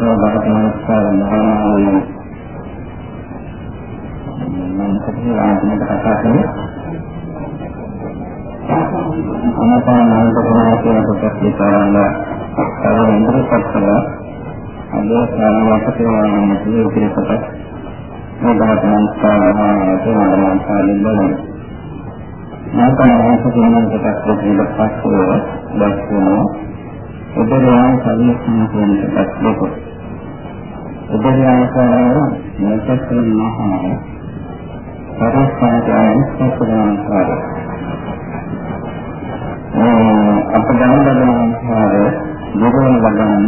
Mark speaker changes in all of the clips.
Speaker 1: සත්‍ය බරපතල මහානාමයේ මම කතාවකට කතා කරන්නේ අනපානාන්ත කරනවා කියන කොටස් විතරන්න තව ඉදිරිපත් කළා අද සාරවත් කරනවා කියන ඉදිරිපත් මේ බාහතන ස්ථානවලට මම සාලින් බලනවා මාතනාංශ කියන කොටස් දෙකක් පස්සේ දැක්වෙනවා උදේයන් සම්මුඛන කියන කොටස් දෙක උදේයන් කරන මෙතන මහා පරස්පරයන් සම්පූර්ණ අප දැන ලබන ආකාරය නිරෝධ ලබන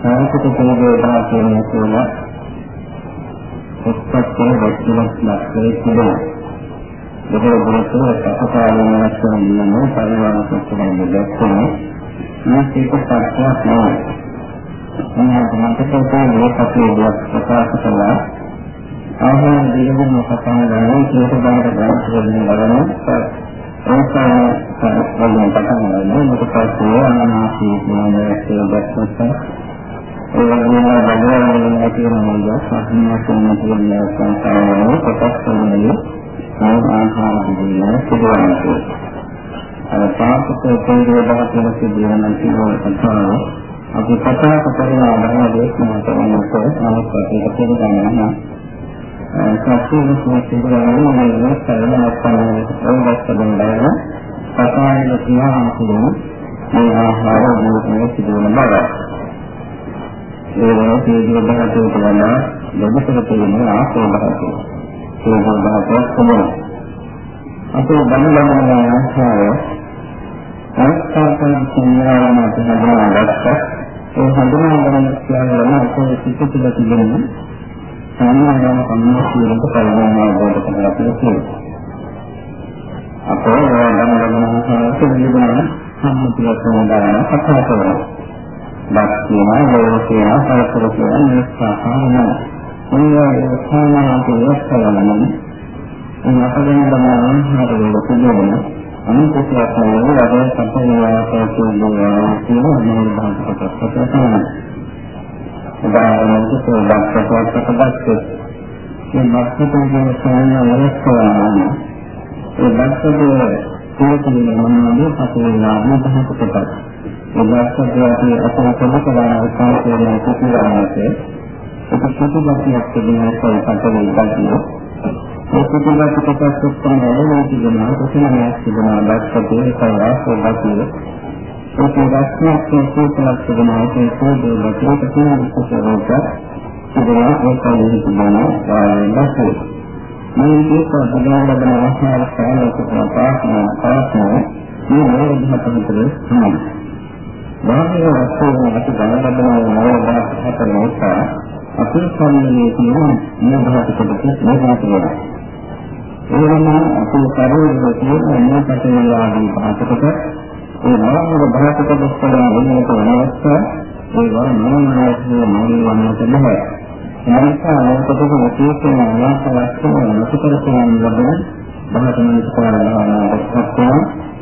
Speaker 1: සාහිත්‍ය කේන්ද්‍රය කියන තුන උත්පත්ති වස්තුවක් ලක්ෂේ තිබෙනවා. බොහෝ දුරට අපකාරී වස්තුන් නම් පරිවාර සත්‍යයෙන් දැක්වෙන මේක සත්‍යයක් නෙවෙයි. මම මතකයේ මේ කපේ ප්‍රකාශ කළා ආහාර දීගෙන කතා කරනවා ඒක බාහිර ගන්න ලබන සංස්කාර වලින් පටන් ගන්න මොකද පස්සේ අනාසී කියන එකේ දැක්වත ඒ වගේම බගවලින් ඇති වෙන මොකද සම්මාසන කියන සංස්කාර වල කොටස් වලින් ආහාර දෙන්න සිදුවන්නේ අර පාපක කේන්ද්‍රය බහතල සිදුවන කිව්ව කතාව අපි කතා කරන ආකාරය දේශනා කරනකොට නමුත් ඒක තේරුම් සත්‍යයේ සිදුවන මේ සරල අපන්නේට ප්‍රවස්තන බව සතායන කියනවා කියන මේ ආහාර මොහොතේ සිදුවන බව. ඒ වෙනසේ දිවබහතේ කරන දෙවිසක තියෙන ආසෝ බහතේ. ඒ බහතේ කොමන. අපේ බණලමන ආහාරය සංස්කාරයන් සිනාවන තහනගත්ත ඒ හඳුනාගන්න කියන අපේ සිත තුළ තිබෙන සාමාන්‍යම කම්මස්සියලට පරිණාමය අවබෝධ කරගන්න තියෙනවා. අපේ ධර්මගමනහාට විදිහම සම්මුතියක් සමුදායන කතා කරනවා. බස් කියනවා, ලෝක කියනවා, පරතර කියනවා, නිස්සාරණ. මොනවා සාමාන්‍යයෙන් ඉස්සරහම මේ අපගෙන බලන හරියට පිළිගන්න අනිත්‍යයක් නෙවෙයි රජ සම්පූර්ණව කියන කියන මොනවද බාහිර කොටස් තමයි. උදාහරණයක් සෝදාස්කපත් ප්‍රදක්ෂ මේ මත්කතේ කියන සංඥා වෙනස් කරනවා ඒ මත්කතේ තේරුම් ගන්නවාගේ පසුවෙලා මොහොතකට ඒ මත්කතේ අපි අතන කරන අවස්ථාවේ කිසිරාමක ඒක සතුටුපත්යක් තිබෙනවා කල්පතේ ඉඳී ඒ සතුටුපත් කොටස් ඔක්කොම වලදී තිබෙනවා කොතනද තිබෙනවා මත්කතේ ඒකයි ආසෝදාතියේ ඒක රස්නක් කෝපලක් තිබෙනවා ඒක පොදු ලක්ෂණ තියෙන විශේෂ තිබෙනවා ඒකයි තිබෙනවා වායනසෙ මේ විදිහට බදලා ලබන අවස්ථාවල සාලක ප්‍රාර්ථනා ප්‍රාර්ථනා මේ මොහොතකට තමයි වාහන වස්තුන් අපි ගන්න ලබන මොහොතකට හතර නිසා අපේ සම්මේ තියෙන මොහොතකට මොහොතකට වෙනවා එවනම් අපේ ශරීරයේ තියෙන මොහොතකට ආදී පහකට ඒ නවංග භාෂක දුස්තරන වෙනකොට වෙනස්ස ඒවා මනෝමයයේ මනෝවන්නට බෑ. එනිසා මේකට විශේෂම අවශ්‍යතාවයක් නොසිතර කියන ලබන බහතමනික කරනවා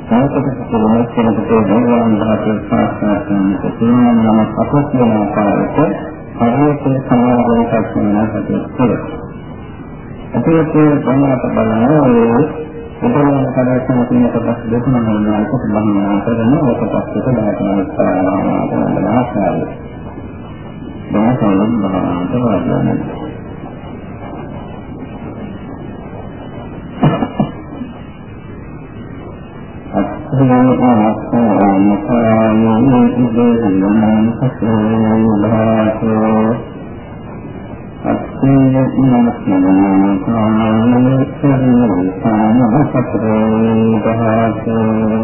Speaker 1: මේකට සිදුවෙන කෙනෙකුට දේවාන් ධාතු සාස්ත්‍රාත්මක තියෙන නම අපොත් වෙන ආකාරයට හරියට සමාජයක් වෙනකට කියලා. අපිට දැනට බලනවා උපරම කරගෙන තියෙන කොටස් දෙකම නෝනා එකට බහිනවා කරන කොටස් දෙක දානවා කරන ආකාරය. දැන් බලන්න බලන්න. අත්ථෝ ආස්ථානකායෝ ඉදෙල්ලමං සසෝ භාසෝ නමස්කාරං කාමයේ සානසතරේ දහසේ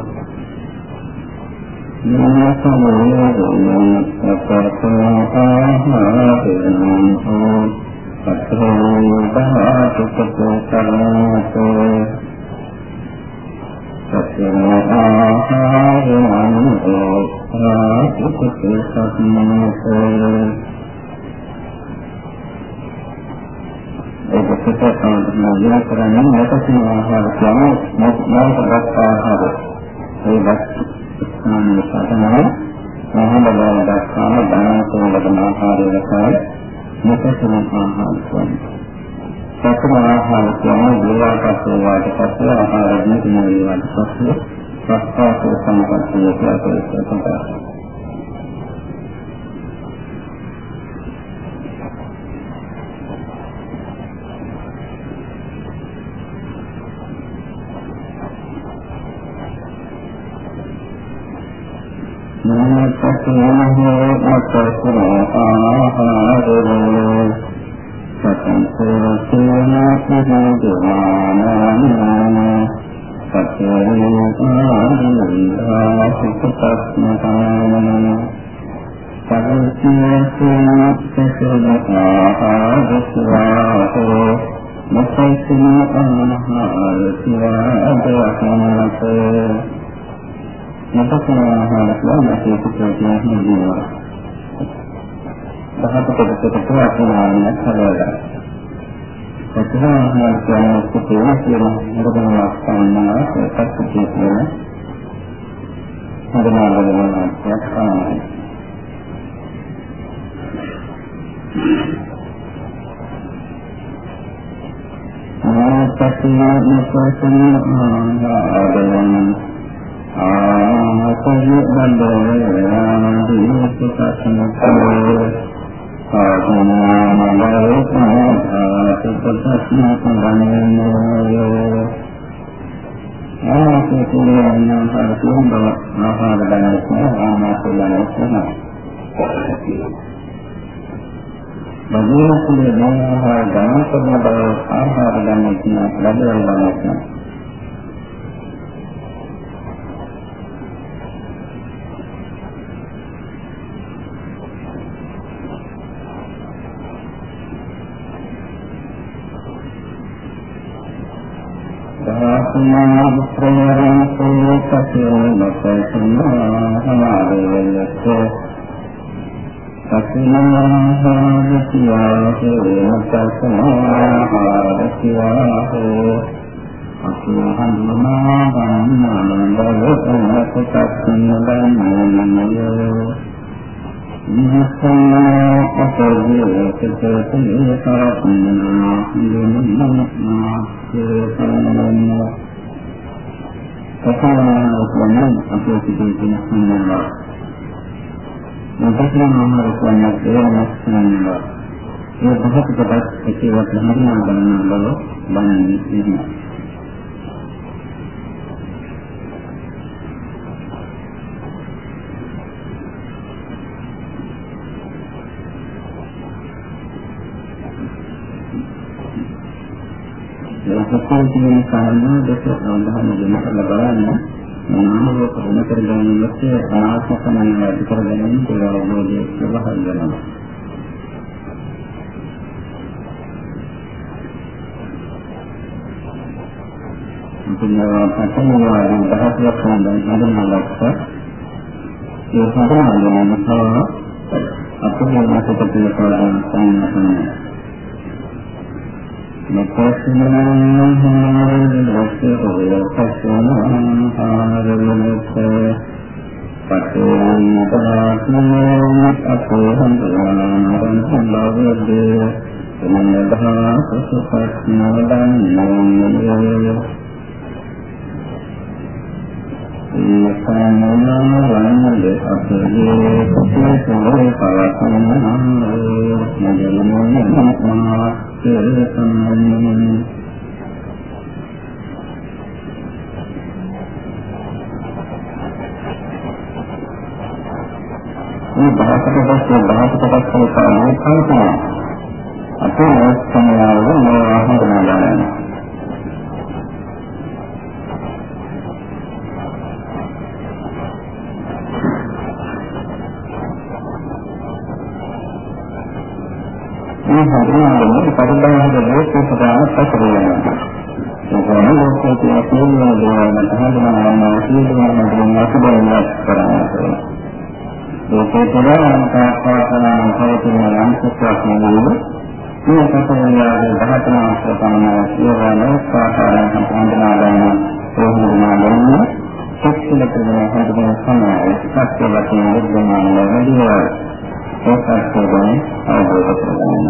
Speaker 1: නමස්කාරං සතරාහාරං හෝ සතරේ දහසකතෝ කරණතෝ සතරේ ආහාරං හෝ සාතිකේ සම්මතෝ ඒක පිටත නෑ කරන්නේ නැතසින ආහාර කියන්නේ මොකක්ද ආහාර ඒ වත් ස්ථානයේ සාධනය මහා බල දක්වාම ධනසෝ ලබන ආහාරය ලකයි මෙතන ආහාර කියන්නේ. සතර ආහාර කියන්නේ දේවාපස්සේ වාට පස්සේ ආහාර දීන වේවාට පස්සේ සස්පාසෝ සම්පත්තිය කියලා කියනවා. දහත කොටසට අපනාන්න හදලා. සතර ආහාර කියන කුසල කියන මොකදමක් ගන්නවා ඒකත් කියන හදනාගෙන යනවා. ආසතිනා නසසන ආහාරයෙන් ආසය බන්දරාදී සුතසනකෝ ආසනාමලෝ ආසපතස්නාපන්නෝ ආසතියන හරතුම් බව ආහාර ගන්නකොට ආමාසලන කරනවා බගුණකුලේ ආහාර ගන්න කරන බව ආහාර ගන්න කියන ලැබෙනවා ප්‍රයරං සෝතසෝ නසසනාහාරේයස්ස ඒ පහකට එකේවත් හරියන ගණන් වල බලන්නේ නැහැ. සසර කියන කාරණා දෙක අවධානය යොමු කරලා බලන්න නාම රූප වෙන කර ගැනීමත් ආසකමන වැඩි කර ගැනීම කියලා අවබෝධය ප්‍රබහල් වෙනවා. ඉතින්වා පතනවාදී දහසක් හඳන් හඳුන්වලක්ක ඒ හඳුන්වන අපේ මාතෘකාවට කරන සංඥා සාමනාවන්ද අපේ කුසලයේ පවත්වනවා සම්මන්නේ මේ බාහිර පස්සේ බාහිර පස්සේ කාලේ කල්පනා අපේ සංඥාව මොනවා හඳුනගන්න මේ හඳුනගන්නේ පරිබාහිර ලෝකේ ප්‍රධාන පසුර වෙනවා. ඒකම ලෝකයේ තියෙන සියලුම දේවල් හඳුනගන්නවා සියලුම දේවල් අසබලයක් කරනවා. ලෝකේ පුරාණ කාපාසනාන් පවතින යම් සත්‍යක් නෙවෙයි. මේ සතරවියාගේ දහතන අවස්ථාව තමයි සියවන කාකාරයන් හඳුනා ගන්න ඕනම ගන්න. සත්‍යල කරන හඳුනන සමාය සත්‍ය වශයෙන් විද්‍යාමාන වැඩිවා ඒකත් ගැන අවබෝධ කරගන්න.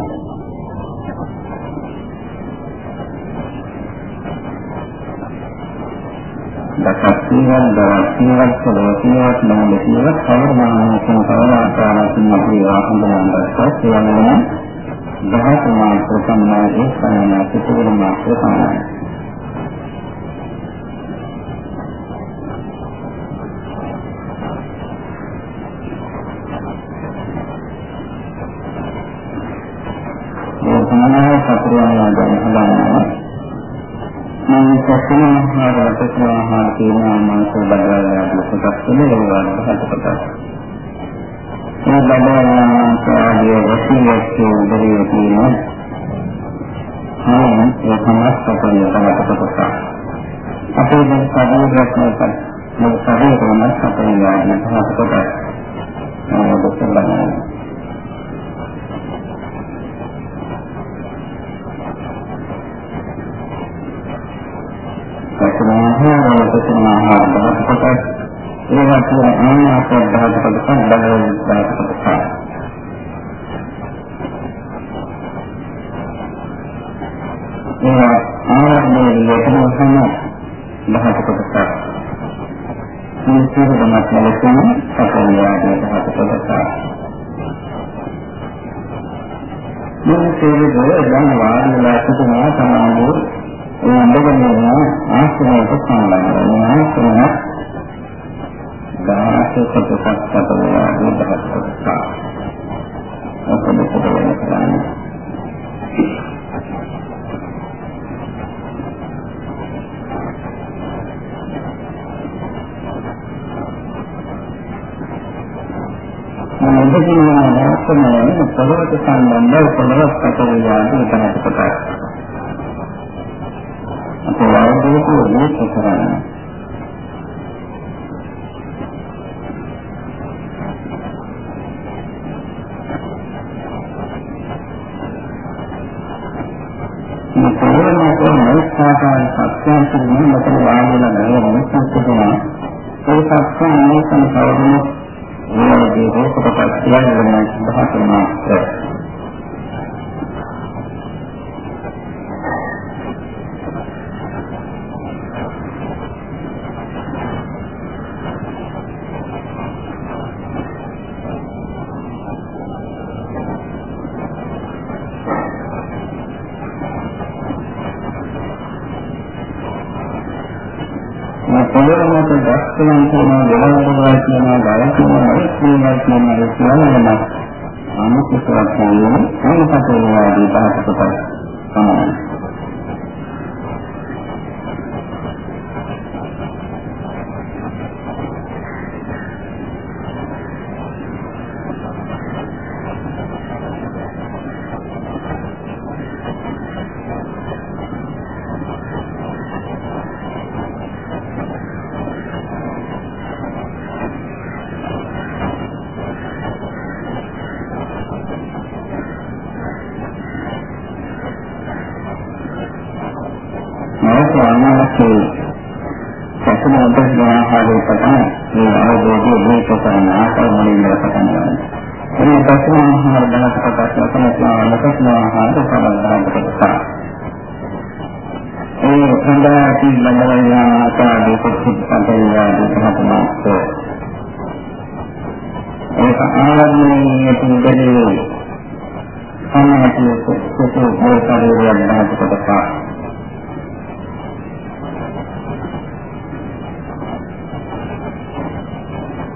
Speaker 1: දසක් සීවත් දවස් සීවත් සලෝ සීවත් නම සීවත් කවරමානකින් කවරාකාරකින් අපි ආහඳුනන දැක්කත් කියනවා දහස් මාත්‍ර සම්මානයේ සාමාන්‍ය සිතුවර මාත්‍ර සමානයි. මේ සමානව සතරවනවා දැන් හදනවා මේ සත්‍යන ආහාර රටක ආහාර කියන මානස බඩවැල් ආදී කොටස් වල ඒවා හත කොටස්. මේ බඩවැල් මානස ආදී වස්තුවක් උදේ තියෙන හාම ඒ සමස්ත පරිය තමයි කොටස. අපේ දැන් ශරීරයක් නැත්නම් මේ ශරීරය මනස පරිය ආදී හත කොටස්. ඒක දෙකම ආහාර වලට ආහාර දහකට ඒවා කියන ආනාපාන දහකට බලවල දහකට ඒවා ආරම්භයේ ලෙතන සම දහකට මේ සියලු දෙනාට ලෙසම සැකලියාගේ දහකට මේ සියලු දේ දැන් වාඩිලා සිටිනවා තමයි ඒ අඳගෙන ආශ්‍රයයට සම්බන්ධ වෙන ආශ්‍රය ගාහක කොටසක් පතවලා දුදහත් කොටස. ඔකද පොදවන කරන්නේ. මොකදිනවා නැත්නම් පොළොවට සම්බන්ධව පොළොවට පතවලා දුදහත් කොටස. අවබෝධය මේක කරන්නේ. මේ ප්‍රේමයෙන් මොස්තාකාරී සත්‍යයන් කියන මෙතන වාදන නෑ මොස්තාකේනවා. ඒ සත්‍යයන් මේකම කවදම මේ දේ කොටපත් කියන්නේ සඳහන් කරනවා.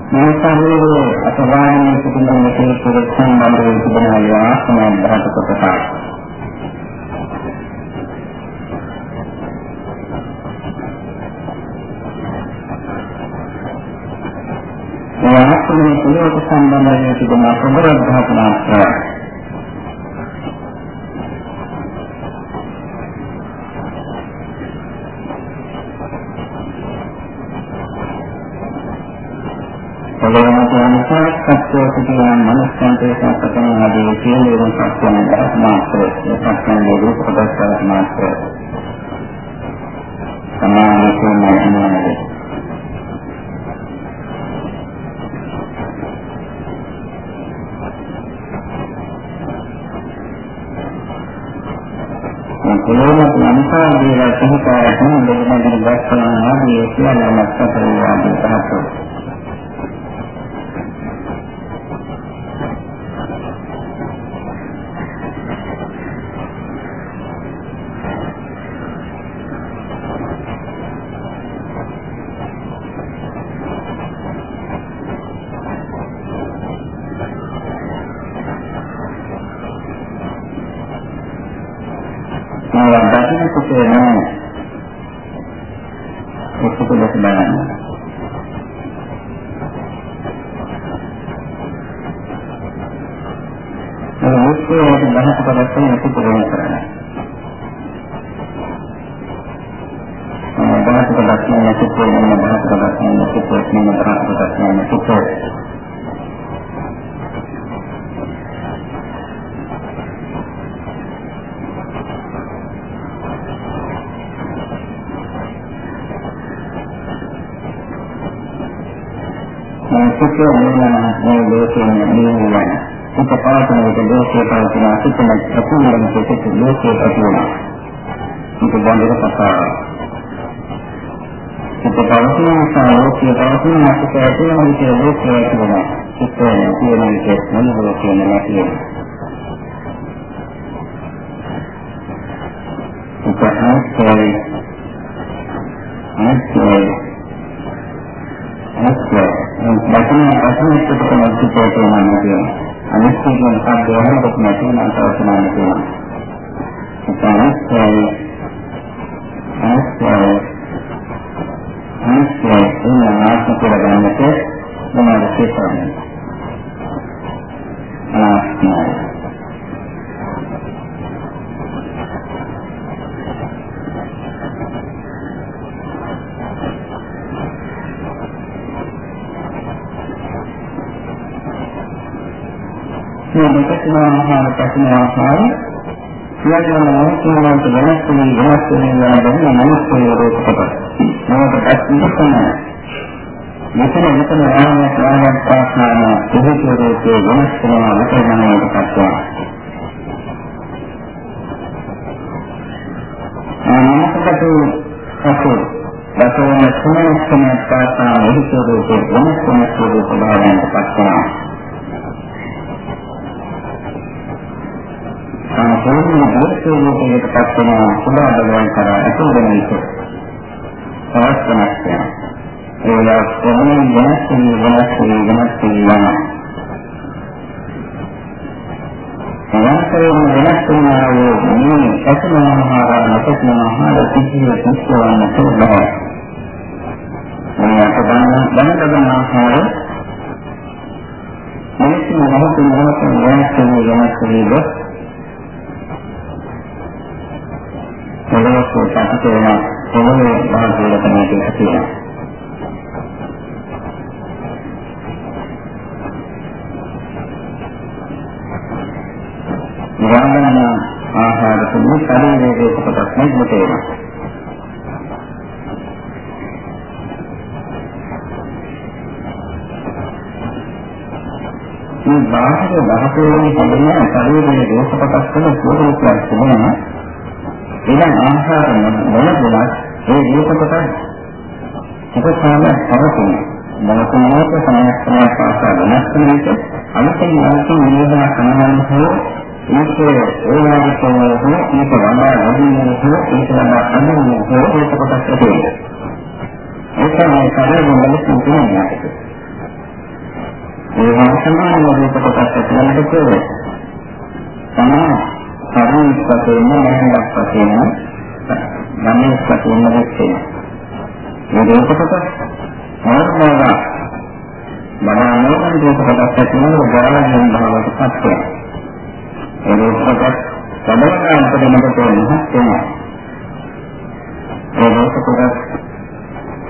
Speaker 1: මනසාවේ අසවායනයේ සිටින මෙතේ පුරුෂයන් මන්දරේ සිටින ආසනය බහත කොටසා. මේ ආසනයේ පුරුෂ සම්බන්ධයෙන් තිබෙන සම්බරද්ධාපනාස්ත්‍රය සිටින මනස්කාන්තයේ සත්‍යකම ආදී සියලුම සත්‍යයන් ධර්මාත්‍රය සත්‍යයන් දීප කොටස් මාත්‍රය සමානකම නමයි කොළොමක මනසා දීලා සිහිකාරකම දෙවියන්ගේ දස්කන ආදී සියලුම සත්‍යයන් ආදී පහසෝ සිතේ සිතන ප්‍රතිමරණ සිත ලෝකයේ පවතින. සිත බඳින කතාව. සිත පවතින නිසා ලෝකයේ පවතින සිත ඇතිවන විට ලෝකයේ ඇතිවන. සිත තියෙන විට මොන ලෝකයේ නැති වෙන. සිත ආස්තේ ආස්තේ දකින අසුනිච්ච තමයි සිතේ තියෙනවා කියන්නේ. අනිත් කියන මොකක්ද වහනකොට නැති වෙන අතවසනාන කියනවා. ඒකයි අනිත්‍යය අනිත්‍යය එන ආත්ම කියලා ගන්නකොට මොනවද කියන්නේ? අනාත්මයි. මේ දෙකම ආහාර පැතින ආහාර සියල්ලම මොහොතකට වෙනස් වෙන වෙනස් වෙන යන මනසේ රූප කොට. මොකද පැතින මෙතන මෙතන ආයත ආයත ප්‍රාර්ථනා දෙහිතේ රූපේ වෙනස් වෙනවා නැතනකට පත්වා. ආනමකට කසෝ දසවන තුනක් තමයි ප්‍රාර්ථනා දෙහිතේ රූපේ වෙනස් වෙන ස්වරූප භාවයකට පත්වා. සම්පූර්ණ දර්ශනයකට පත් වෙන සුභා බලයන් කරා ඇතුල් වෙන එක. තවත් වෙනස් වෙනවා. ඒ වගේම වෙනස් වෙන වෙනස් වෙන වෙනස් වෙනවා. සංස්කරණ වෙනස් වෙනවා මේ සතුනමහාර නැතනමහාර සිද්ධිය සිස්සවන්න පුළුවන්. මේ අපදාන දැනගන්න ආකාරය මිනිස්සු මොහොත මොහොත වෙනස් වෙන වෙනස් වෙන පොළොවක් පිට වෙන පොළොවේ භාගවල තමයි තියෙන්නේ. නිරන්තරන ආහාර තුන ශරීරයේ කොටස් නෙමෙයි තියෙනවා. මේ බාහිර ධාතුවේ හැදෙන ශරීරයේ දෝෂ කොටස් වල ස්වરૂපයක් තිබෙනවා. එනම් ආහාර මොනදලා ඒ දීපකට උපසාරය පවතින. මොනකමෝක සමස්තය පාසා වෙනස් වෙන විට අලුතින් අලුතින් නිරෝධන සමාන හෝ ඒකේ ඒවාගේ තමයි මේක වඩා වැඩිම හෝ ඒක වඩා අනුම හෝ ඒක කොටස් තියෙනවා ඒක මේ කාර්යය මොනවද කියන්නේ? ඒ සමාන රූප කොටස් තියෙනවා තමයි කරුණක් වශයෙන් නැහැවක් වශයෙන් ධම්මයක් වශයෙන් දැක්කේ. මේ දෙකකට මොනවාද? මනෝමය දෙකකට ඇතුළත ගාමයෙන් භාවයට පත් වෙනවා. ඒ දෙකකට සමගාමීව දෙනකොට මහත් වෙනවා. ඒ දෙකකට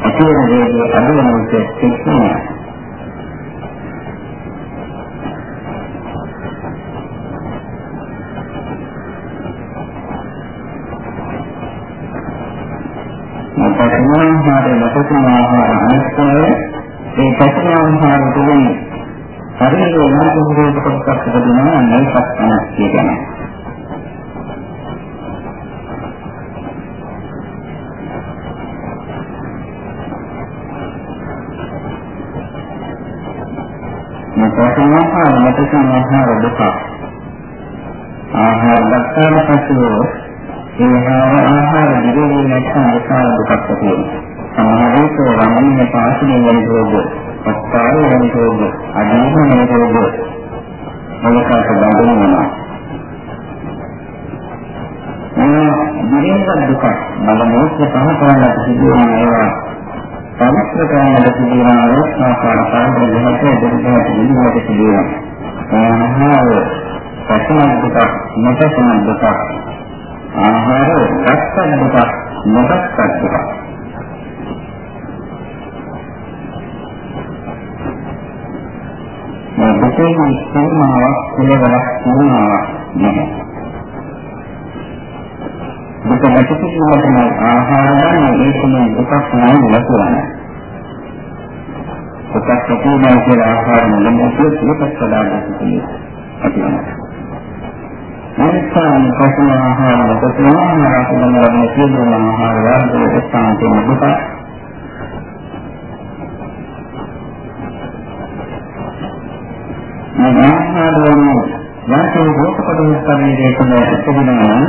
Speaker 1: අතිරේක වේගය අඩු වෙන විට ආහාරය ලබන ආහාර අනුස්කාරය ඒ පස්න ආහාර තුලින් ශරීරය මානසික කොටස් තිබෙනවා නම් පස්න කියන මතකම ආහාර මතකම ආහාර දුක ආහාර ලක්ෂණ පසුව ඒ ආහාර දිවෙන්නේ නැත්නම් ඒක දුකක් ඇති වෙනවා. සමහර විට වමනේ පාසලේ වෙන රෝග, පස්කාරය වෙන රෝග, අදීන වෙන රෝග මොනකට බඳිනවා. මේ දිගින් දුක මල මොහොත පහ කරන්නට සිදුවන ඒවා පවිත්‍ර කරන්නට සිදුවන ආකාර පාඩම් දෙකක් දෙකක් නිදිමත සිදුවන. ආහාර පසන දුක, නොපසන දුක. ආහාර රක්ෂණ දුක, නොදක්ෂ දුක. මේ දෙකේම සීමාවක් පිළිවෙලක් සීමාවක් නැහැ. දුක නැතිවීමට ආහාර ගන්න ඒකම දුකක් නෑ ලකුණක්. දුකක් ඇතිවෙනවා කියලා ආහාර නොලැබෙන්නේ ඒකත් සදාගන්න තියෙනවා. අනිත්‍යම කසන ආහාර නොකසන ආහාර කියන ලබන සියලුම ආහාර වර්ග ස්ථාන තියෙන දුක මේ ආහාරවල යාකේ රූප කොටස් ශරීරයේ තුල උපදිනවා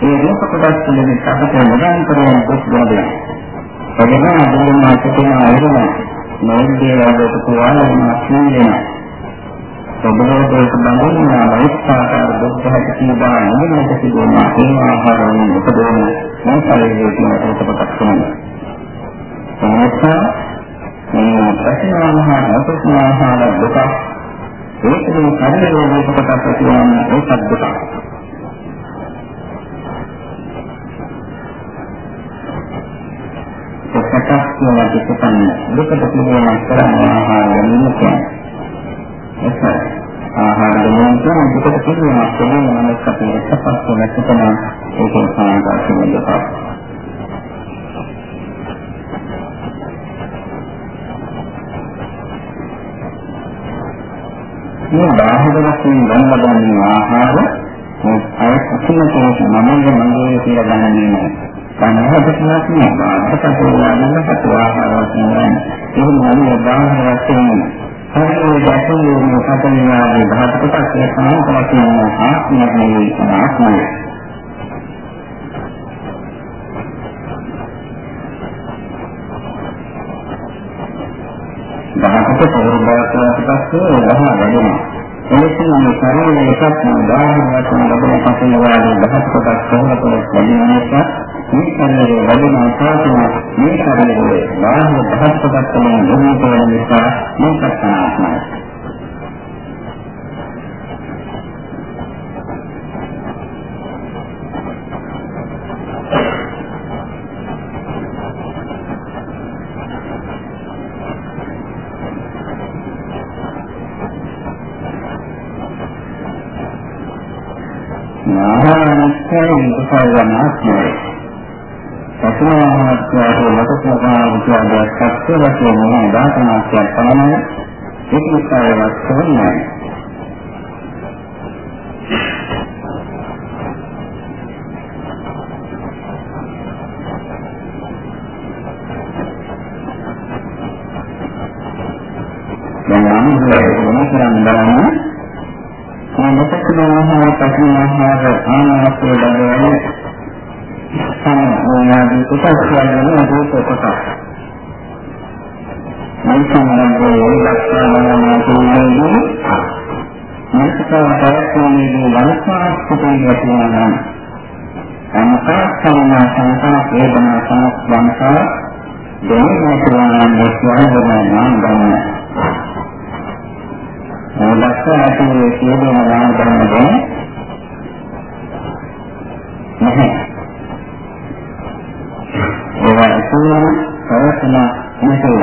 Speaker 1: ඒ රූප කොටස් තුළින් අපට නිරන්තරයෙන් දුක් දැනෙනවා. එදෙනා දුන්නා සිටින අයරම නෝන්දේ වලට පුරාණ මාස්නියන සබලෝදේක බඳුනා වෛස්ථාකාර දුක් හැට කීවා නිමෙන්නට සිදුවන ඒ ආහාරවලින් උපදවන මේ ශරීරයේ තියෙන රූප කොටස් තුන. සමස්ත මේ ප්‍රශ්නාහාර අපස්නාහාර දුක ඒකේ ශරීරයේ රූප කොටස් තියෙන ඒකත් දුක. සකස් කියලා දෙකපන්න දුකට පිළිවෙලක් කරන ආහාර ගැනීම කියන්නේ ඒක ආහාර ගැනීම කියන දුකට පිළිවෙලක් කරන මනස අපේ සපස් වෙනස් කරන ඒක සාමාන්‍ය දෙකක් මේ බාහිර වශයෙන් ගන්න ලබන ආහාර මේ අය කිසිම කෙනෙක් මමගේ මගේ කියලා ගන්නන්නේ නැහැ. සමහරවිට කියන්නේ බාහිරකතෝලාගෙන කතාවහරක් කියන්නේ එහෙම නම් බාහිර වශයෙන් හරියට ගැටලුව කතනියාගේ බාහිරකට සමානතාවක් තියෙන ආත්මයේ ආත්මය බාහිරට පොරොන්දාට පස්සේ වහා වැඩෙනවා. එලෙසම මේ ශරීරයේ එකක් බාහිර වශයෙන් ලැබෙන පසුන වාගේ දහස් කොටස් කොහොමද ලැබෙන නිසා මේ ශරීරයේ වැඩෙන ආකාරය මේ ශරීරයේ බාහිර දහස් කොටස් වලින් නිර්මිත වෙන නිසා මේක සනාත්මයි. නාමස්කරණ උපසවනාත්මයි. සතුනාත්මයේ ලකසනා විද්‍යාවක් සත්‍ය වශයෙන් මොන දාතනාක්යක් පමණයි ඒක නිසා වස්තුවන්නේ. දෙන්නේ කියන දස්වන නම් ගන්නවා. ලක්ෂ ඇති සියලුම නාම ධර්ම ගැන නැහැ. ඒවා ඉතින් ප්‍රවසන නැතුව.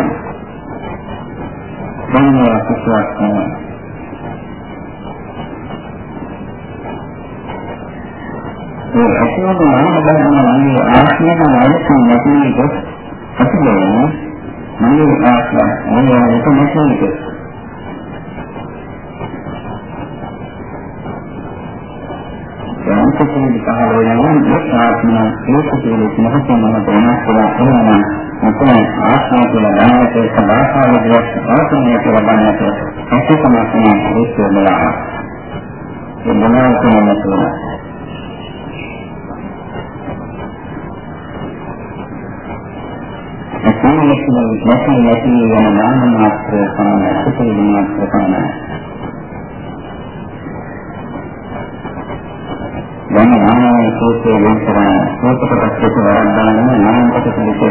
Speaker 1: මොනවා කිසිවක් නැහැ. ඒ අසුන නාම ධර්ම මගේ ආත්මය නැතිනම් නැති නැති යන නාම මාත්‍ර සමාන සුපිරි මාත්‍ර සමාන දැන් නාමයේ සූත්‍රයේ වෙන කරන සූත්‍රපතක් එක වරද්දාගෙන නාම කොට පිළිසෙ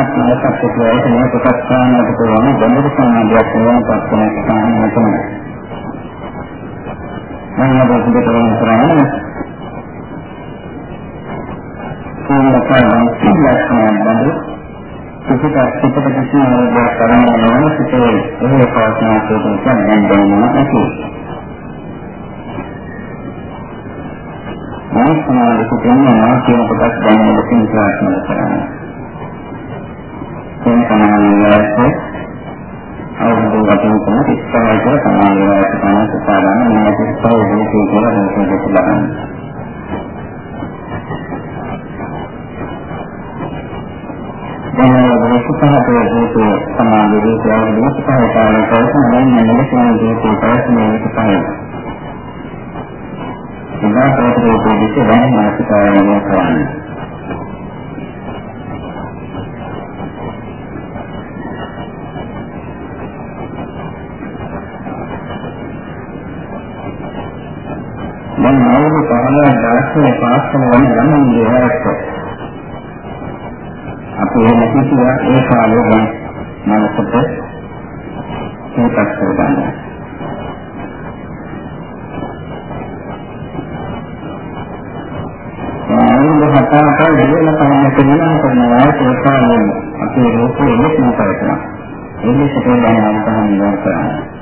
Speaker 1: සමාධියක් නැවතත් කියලා මේ කොටස් ගන්නට පුළුවන් ගැඹුරු සමාධියක් වෙන පස්සන ස්ථානය තමයි. මම අද පිටතට කරන්නේ සම්මතයන් සිල්ලක්ෂණ බඳු සිතට සිතට කිසිම ආරම්භයක් කරන්න නොවන සිතේ එහෙ පවත්නා කියන දැන් දැනෙනවා ඇති. මම සමාධිය කියන්නේ කියන කොටස් දැනෙන්න දෙකින් ප්‍රාර්ථනා කරනවා. මේ සමානීයයට අවුරුදු වටින කෙනෙක් ඉස්සරහට කියලා සමානීයයට තමයි සාධාරණ මේ පිටතෝ දෙකේ කියලා හිතේ බලන්න. දැන් මේකපහට හේතු සමානීය කියලා මේකපහට කාරණා කරගෙන මම මෙලෙසින් දීපේ ප්‍රශ්නේ මේකපහයි. ඉඳලා ප්‍රතිරෝධ දෙක දැන් මානසිකාරණය කරන්නේ. 15 දාස්සේ පාස්කම වන ළමයින් දෙයක් අපි එහෙම කිව්වා ඒ කාලේ දැන් මනසට ඒකත් කරගන්න. අවුරුදු හතකට දෙවෙනි පහකට විනා කරනවා ඒ කාලේ අපේ රෝපේ ඉන්නේ නැහැ. ඒ නිසා තමයි දැන් අන්තහන් ඉවර කරන්නේ.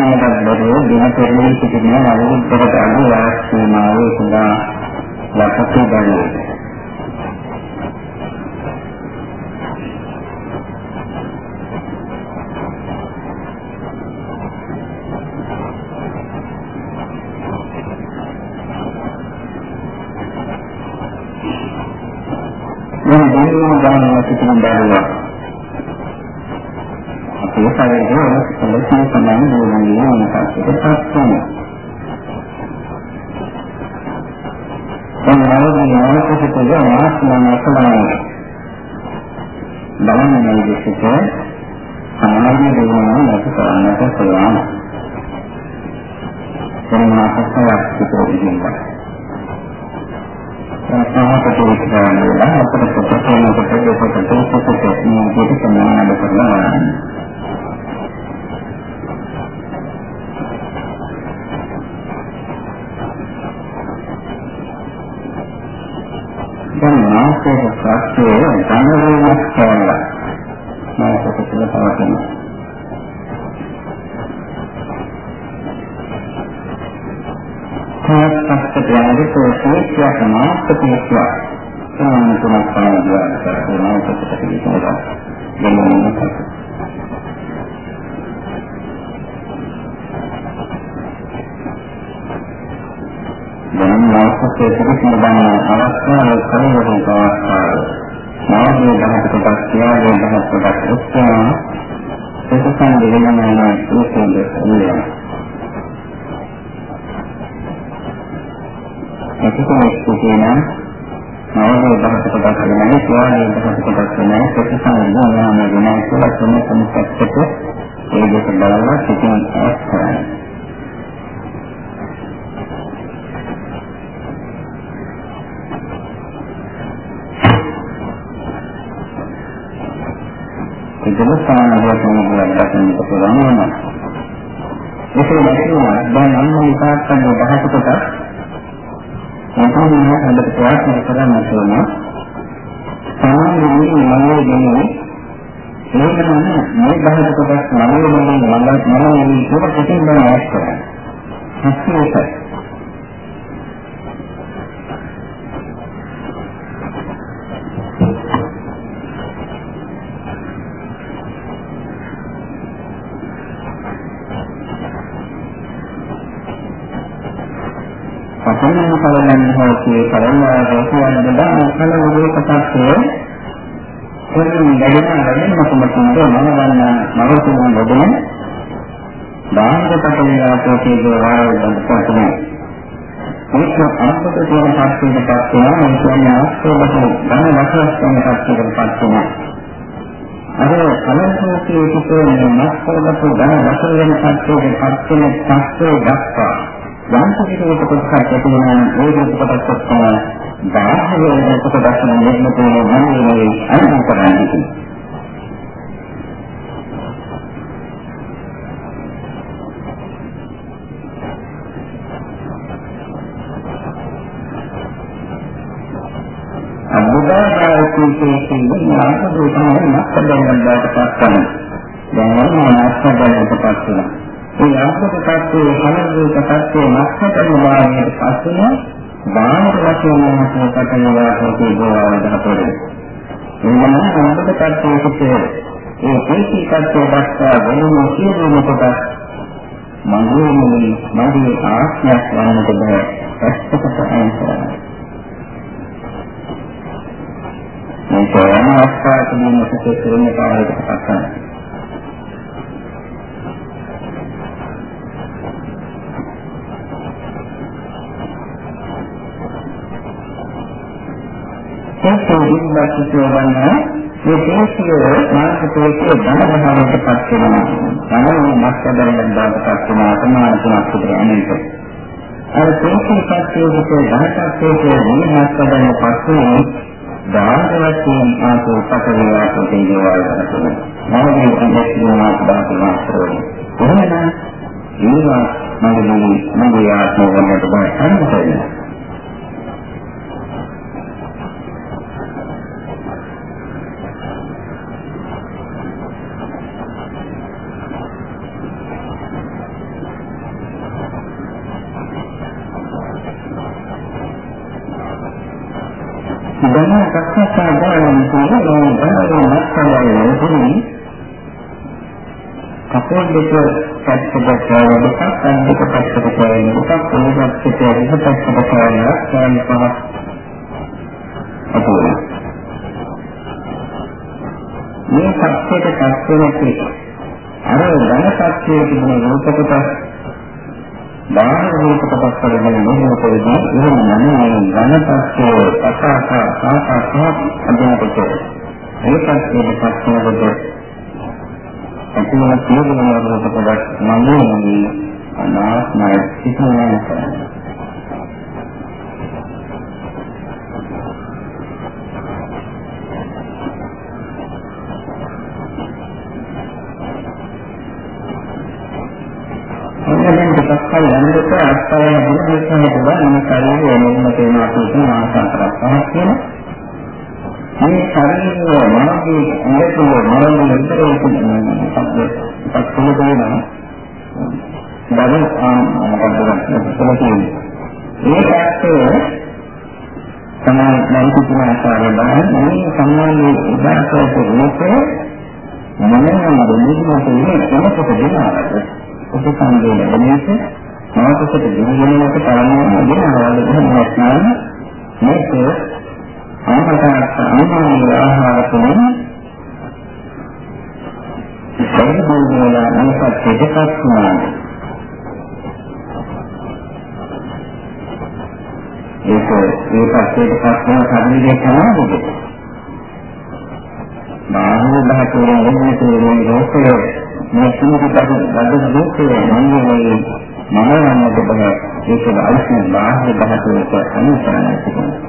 Speaker 1: මෙතනකට බැරි දින පෙරළී සිටින අවුරුද්දකට අඩු වයස් සීමාවේ සඳහා ලක්ෂ බැලුවේ. මම දැනුම ගන්නවා සිටින බැලුවා. ඒ ශරීරයේ ලෙසින් තමයි දුරන්නේ මොනකටද පස්සම. එන්නවදී මොනකටද ආත්මය තමයි. බලන්නේ දෙසිට සමාධිය දෙනවා නැති කරන්නට පුළුවන්. එන්නාසයක් පිටවෙන්න. සාහකට විස්තරවල අපිට පොතේ කොට දෙකට දෙකට මේ විදිහට සමානව කරලා මානසික ශාස්ත්‍රයේ ප්‍රතිසං කියන මාගේ දහකට පස්සියාගේ ස්වාමී දහකට පස්සියාගේ ප්‍රතිසං දෙලමන වෙනස් කියලා තමයි සම්පත්තට ඒ දෙක බලලා සිටින අවස්ථාවයි. ඒකම සාමාන්‍ය වශයෙන් දකින්නට පුළුවන් වෙනවා. ඒක නැතිව දැන් අන්න විපාකයන් දහසකට මොකක්ද හදට ප්‍රයත්න කරන්න ඕන. සාමාන්‍යයෙන් මනෝ දෙන්නේ ඒකනම් මේ දහසකට මනෝ දෙන්නේ මනෝ මනෝ දෙන්නේ ඒක පිටින් බෑ කලයන් හෝතිය කරනවා රෝපයන් දෙදා කලවරේ කතාවේ එතන ගැගෙන ගැගෙන මතමතුන්ට මම ගන්න මවතුන් වදන බාහිර පතන ආපෝතේ දෝවාරවල පතන ඒක අන්තක කියන පස්සේ පත් වෙනවා. ඒ කියන්නේ ආස්තෝබත ධන වශයෙන් පස්සේ පත් වෙනවා. අර කලන්තෝකේ පිටේ මස්කරගත ධන වශයෙන් පස්සේ පත් වෙන පස්සේ දක්වා යම් කිසිකට කොටසක් ඇති වෙනවා ඒ රූප කොටස් ඔක්කොම බාහිර රූප කොටස් නෙමෙයි මොනවද අනුමත කරන්නේ අබුදාකාරකී කියන්නේ ආපදෝ තමයි නැත්නම් බාට පත් කරනවා. දැන් මම නැත්නම් බාට පත් වෙනවා. ඒ ආත්මක tattve හලෝක tattve නැක්කටම වාරයට පස්සෙන බාහිර වශයෙන් මොහොතකට යවාගේ ගෝවාව දහතොරේ. එනම් ආත්මක tattve කුතේ ඒ ප්‍රීති tattve දක්වා වෙනම සියලුම කොටස් මගේ මුලින් මගේ ආත්මයක් වන්නට බෑ. ඇත්තකට අයින් මේ සෑම අවස්ථාවකදීම සිතේ කරන කාර්යයකට පස්සෙන් ඒකේ ඉන්නත් කියවන්න මේ දේශීය මානසිකයේ ධනවහමකට පත් වෙනවා. ධනවල මස්කදරෙන් දාපත් වෙනවා සමාන තුනක් විතර අනේක. අර තේසී පස්සේ ධනකත්වයේ මොනවාක්දරෙන් පත් වෙනවා. ධාරවත්යෙන් ආසෝ පතරේ තේජෝවල් කරනවා. මොහොතේ අධ්‍යක්ෂණා දාපනා කරනවා. එහෙනම් ඒවා මගේ මගේ ආත්මය වන්නට බෑ අනුසරණය. ධර්ම සත්‍යතා ගාන කියන මේ ධර්ම නැත්නම් කපෝල් දෙක පැත්තකට කරන එකක් අනිත් පැත්තකට කරන එකක් කොහොමද පිටියට පැත්තකට කරන කරන පහ අපෝල මේ සත්‍යයට පස්සෙන්නේ අර ධන සත්‍යයේ තිබෙන රූප කොටස් බාහිර රූප කොටස් වලින් මොනවදදී එහෙම නැන්නේ ඝනපස්සේ අසහස සාසස අධ්‍යාපක ඒකත් මේකත් වෙනකොට අතුල තියෙන රූප කොටස් මනෝමය අනාත්මයි සිතනවා කරන්නේ දැන් ටිකක් කල යනකොට අස්පරණ බුද්ධිස්මයට බල මම ශරීරය මොනම තේනවා කියන ආකාරයක් පහක් වෙන මේ ශරීරය මාගේ ඉලක්කය මරණ විතරේ තියෙන පස්සෙ දෙනවා බල ආමකදන්න මේ පැත්තේ තමයි දැන් කිසිම ආකාරයක් බලන්න මේ සම්මානයේ ඉබාසයට රූපේ මොනවාද නිදිමත ඉන්නේ මොකද දෙනවද උපසංගය ලැබෙන්නට මානසික දියුණුවකට තරමක් දෙනවද එහෙම නැත්නම් මේක ආහාරات අනුමානීය ආහාර තුළින් පරිබෝධවල අනුසත් දෙකක් වුණා. ඒක ඒ පැත්තේ පස්සෙන් ශරීරයේ තමයි බාහිර ධාතුවේ වෙන තුරුන් රෝපය මේ සම්පූර්ණ බඩ දුකේ මනෝමය මනෝමය බව ඒක අවශ්‍ය බාහිර ධාතුවක අනුසරණය කරනවා.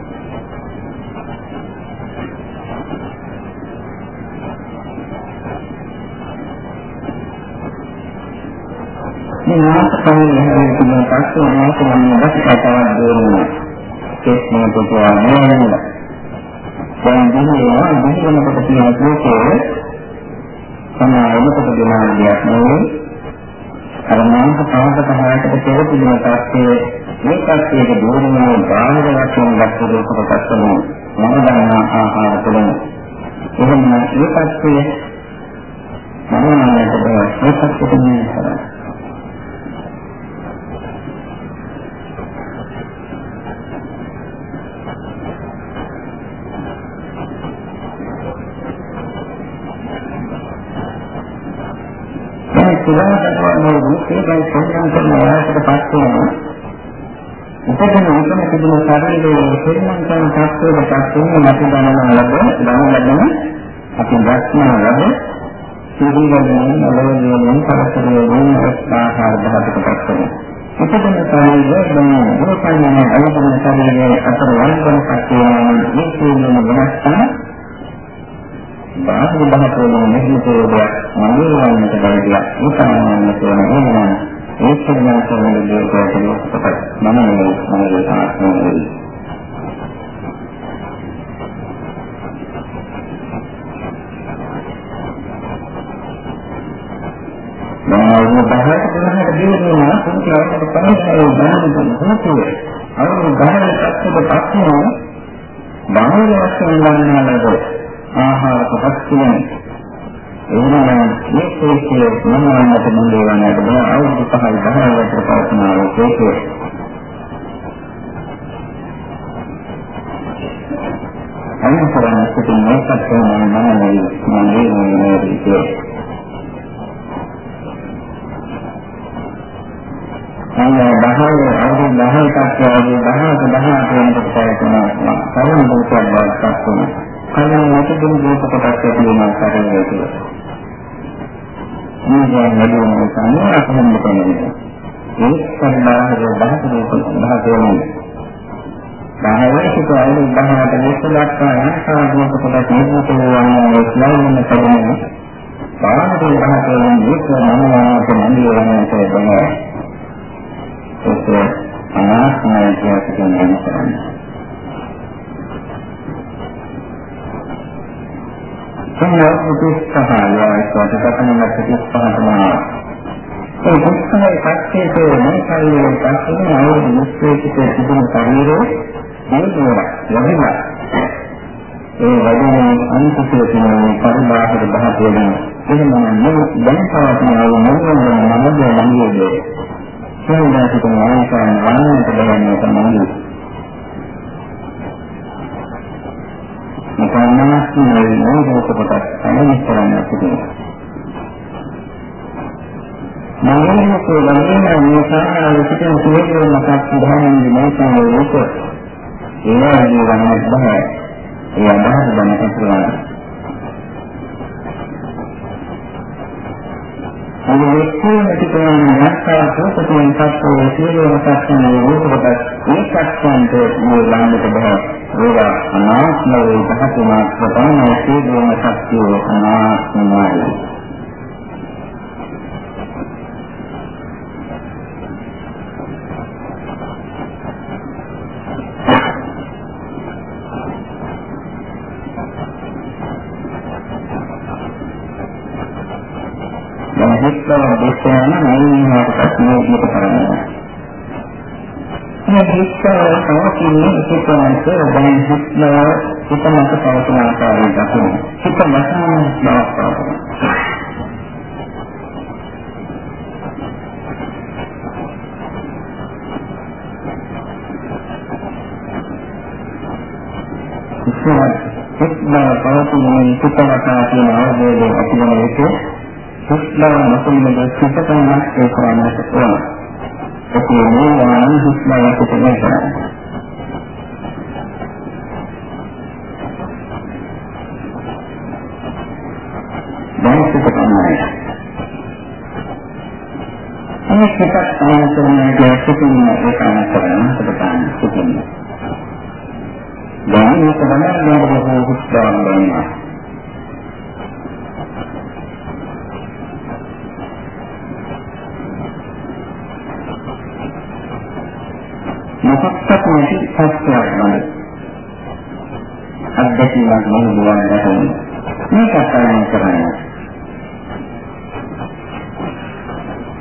Speaker 1: මේ නාස කන්නේ හැදෙන කියන පස්සේ නාස මන්නේ දැක්කතාවක් දෙනවා. ඒක මොකද කියන්නේ? දැන් දිනවා දිනනකොට තියෙන කෝකේ සමාවෙකට දෙනා දෙයක් නෙවෙයි. අර මානසික පාඩක හරකට පෙර තිබෙන තාක්ෂයේ මේ තාක්ෂයේ දෝරණය බාහිර වශයෙන් දැක්ක දෙයකට තමයි මම දන්නා ආහාර තුළින්. එහෙනම් මේ තාක්ෂයේ මම නන්නට බෑ මේ තාක්ෂයට නෙවෙයි කරන්නේ. පුරාදනවන රූපේ දැන් සංඥා කරන යාකට පත් වෙනවා. උපදින උපන තිබුණ ශරීරයේ සංඥා කරන තාක්ෂයට පත් වෙන නැති දැනන ලබ දැන ලැබෙන අපි දක්නා ලබ සිහිවලින් අලෝලයෙන් පරතරයෙන් ආහාර ධාතුක පත් වෙනවා. උපදින ශරීරයේ දැන් රූපයන් අලෝකන ශරීරයේ අතර වන්දන පත් වෙනවා. මේ සියලුම වෙනස්කම් බාහිර බහතෝන මෙහිතෝදයක් මගේ වන්නට බැරියක් උසාවන්න කියන එනවා ඒක තමයි කරන දේකට මොකක්ද මම නෙවෙයි මගේ ආත්මය නෙවෙයි මම බහරට දෙනහට දිනුනා පුංචි අවුරුදු 50 බාහිර දුන්නා අවුරුදු 10 කට පස්සේ බාහිර වශයෙන් ගන්නාලද ආහාර කොටස් කියන්නේ එහෙනම් මේ කේසිය මනෝමත මුලේ වන්නට බෑ අවුරුදු 5යි 10යි වගේ පවතින කේසිය. අනිතරම සිටින මේකත් තමයි මනෝමය මනෝමය නෙවෙයි අන්න බහල් අවුරුදු 10කට වගේ 10ක 18 වෙනකොට පවතින කරුණු දුකක් බවට පත් වෙනවා කලින් නැතිදුණු දෝෂ කොටස් ඇති වෙන ආකාරය තුළ. මේ දැන් ලැබුණ නිසා අපහම කරන්නේ. ඒ සම්මාහය බහතේ බහතේ බාහිරට අයින් බහකට මෙස්ස දක්වා යන සාධක කොටස් නිර්මිත වන ස්ලයින් කරන්නේ. බාහිර බහතේ මේක මනෝවාක මන්දිය වෙනට බෑ. ඒක අනාත්මය කියන්නේ සංඥා උපස්ථාය ඒකට කතනම ප්‍රතිස්ථාන තමයි. ඒ දුක්ඛයේ පස්සේ මොනකල්ලේ පස්සේ අවුරුදු මුස්තේකිත තිබුණු ශරීරයේ මොනවාද ලැබුණා. ඒ වගේ අනිත්‍ය කියන පරිබාහිර භාවයෙන් එහෙම නම් දැන් පවතින මොනවාද මනෝමය මනියද. සංඥා කියන ආකාරයෙන් වන්නට බැහැ තමයි. මනස්නේ නෝදක කොටස් තමයි කරන්නේ තිබෙනවා. මනෝමය කෝලන්නේ මේ සාහන විසින් සියලුම මතක් ප්‍රධානම විමර්ශන වලට ඒවා ගන්නත් බෑ. ඒ අදහස ගන්න පුළුවන්. අද එක්කම පිටකරන නැත්තා සෝපතෙන් පස්සෝ සියලුම සත්‍යන රූපකට ඒකත්වන්ට මේ ළඟට බෑ. ඒවා අනාත්ම වේ ධාතුමා ප්‍රධාන සියලුම සත්‍යෝ අනාත්මයි. දැන් හිතන දේශනා නම් මේ විදිහට මේ කරන්නේ. මේ හිස්කව පවතින්නේ හිතවන්ත දැන් හිස්නව හිතමත පවතින ආකාරය දක්වන හිත මතන බවක් පවතින හිස්නව පවතින හිතමත කියන අවබෝධය ඇතිවන විට හිස්නව මතුවෙන සිතකමක් ඒ කරන්නට ඕන ඒකේ නෝවාන හිස්මයක් තමයි කරන්නේ. දැන් සිත තමයි. අනිත් එකක් තමයි සිතින් ඒකම කරන සුබතාන සිතින්. දැන් මේක තමයි නෝබල හුස්දාන් ගන්නවා. සත්‍යයක් නෙවෙයි. අත්දැකීමක් නෙවෙයි බලන්න මේක කරන්නේ කරන්නේ.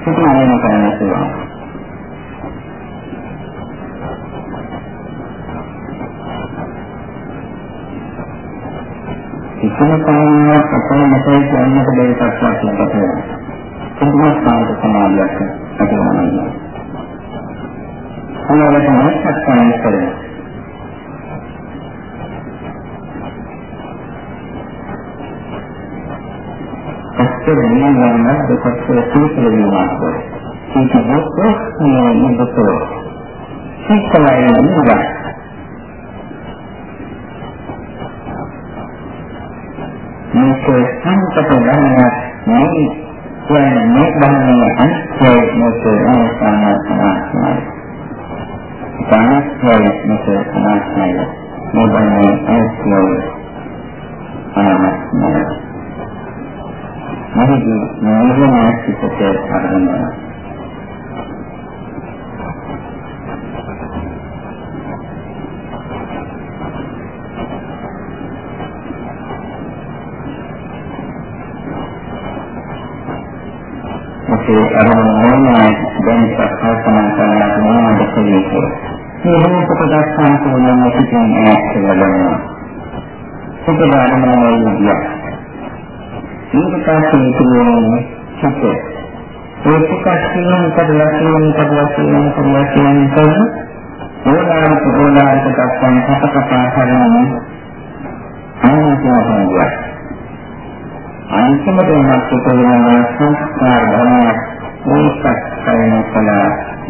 Speaker 1: සිතන කරන්නේ කියලා. කිසිම කාරණාවක් අපේ මතය කියන්නට බැරි තත්ත්වයක් ලබනවා. කිසිම සාහිත්‍ය සමාජයක් ඇතිවෙනවා. අනාගත මොහොතක් කරන්නේ. අස්තර නියමන දෙකක් සීතල වීමක්. සීතලක් නියමනකෝ. සීතලයි නියමනකෝ. මේක සංකත ධර්මයක් නෙවෙයි කියන්නේ මේ ධර්මයේ අනිත්‍යය මොකද අනසනාසනයි ධනස්වය මොකද අනසනයි සම්පූර්ණයෙන්ම පිටින් ඈත් වෙනවා. සුප අරමුණ වලින් මේක තමයි කියන්නේ සත්‍ය. ඒක කස්තියෙන් කරලා කියන කරලා කියන කරලා කියන කරන ඕලාරික ඕලාරික දක්වන කටකපා කරන අනිත්‍යය අන්තිමට වෙනස් වෙන සංස්කාර ධර්මයක් මේකත් කරන කල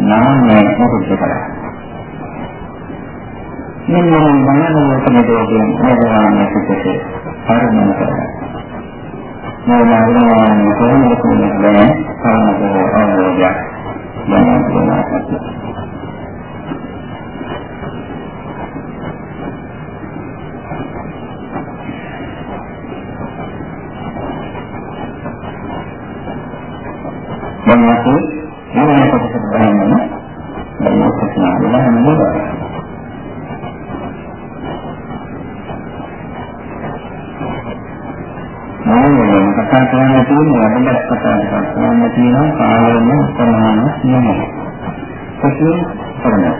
Speaker 1: නාමය මොකද කරා මෙන්න මනෝමය කමදෝගෙන් නේදාන්නේ පිටේ හරිනම් කරා නෝනාවන කොහොමද කියන්නේ සාමකෝ අවබෝධයක් දැනගන්නවා දැන් අපි ඊළඟ කොටසට බලන්න දැන් ප්‍රශ්න අහන්න නේද? මම කතා කරන්න තියෙන්නේ අදත් කතා කරන්න තියෙනවා කාලෙම ප්‍රමාණ නෙමෙයි. ප්‍රශ්න කරන්න.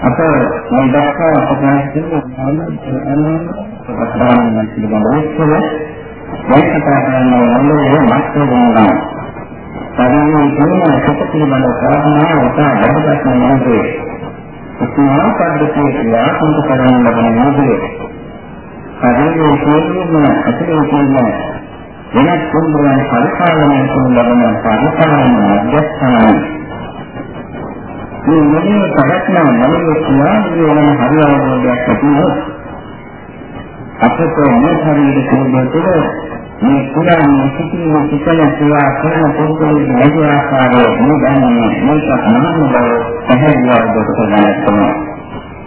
Speaker 1: අප මේ දක්වා අපහාස කරන අනුව අනුව පිළිබඳව දැන් කතා කරන්නේ මොනවද මාස්ටර් ගන්නවා. සාමාන්‍යයෙන් කියන කොට පිළිබඳ කාරණා උසා බඩගත් නෝදේ. උතුමා පද්ධතිය ක්‍රියාත්මක කරන ලබන නෝදේ. පරිණෝම කෝණය අතේ කියන වෙනත් කුඹරයන් පරිපාලනය කරන ලබන පරිපාලන මධ්‍යස්ථානය. මේ මොනේ ප්‍රඥා මොනේ ක්‍රියාවේ වෙන හරි අවබෝධයක් ඇති අපට මේ ශරීර කෝණය මේ පුරාණ සිටින සිතන ක්‍රියා කරන පොතේ නැති ආකාරයේ නිදන්නේ මේක අනන්ත බව පැහැදිලිව අවබෝධ කරගන්නවා.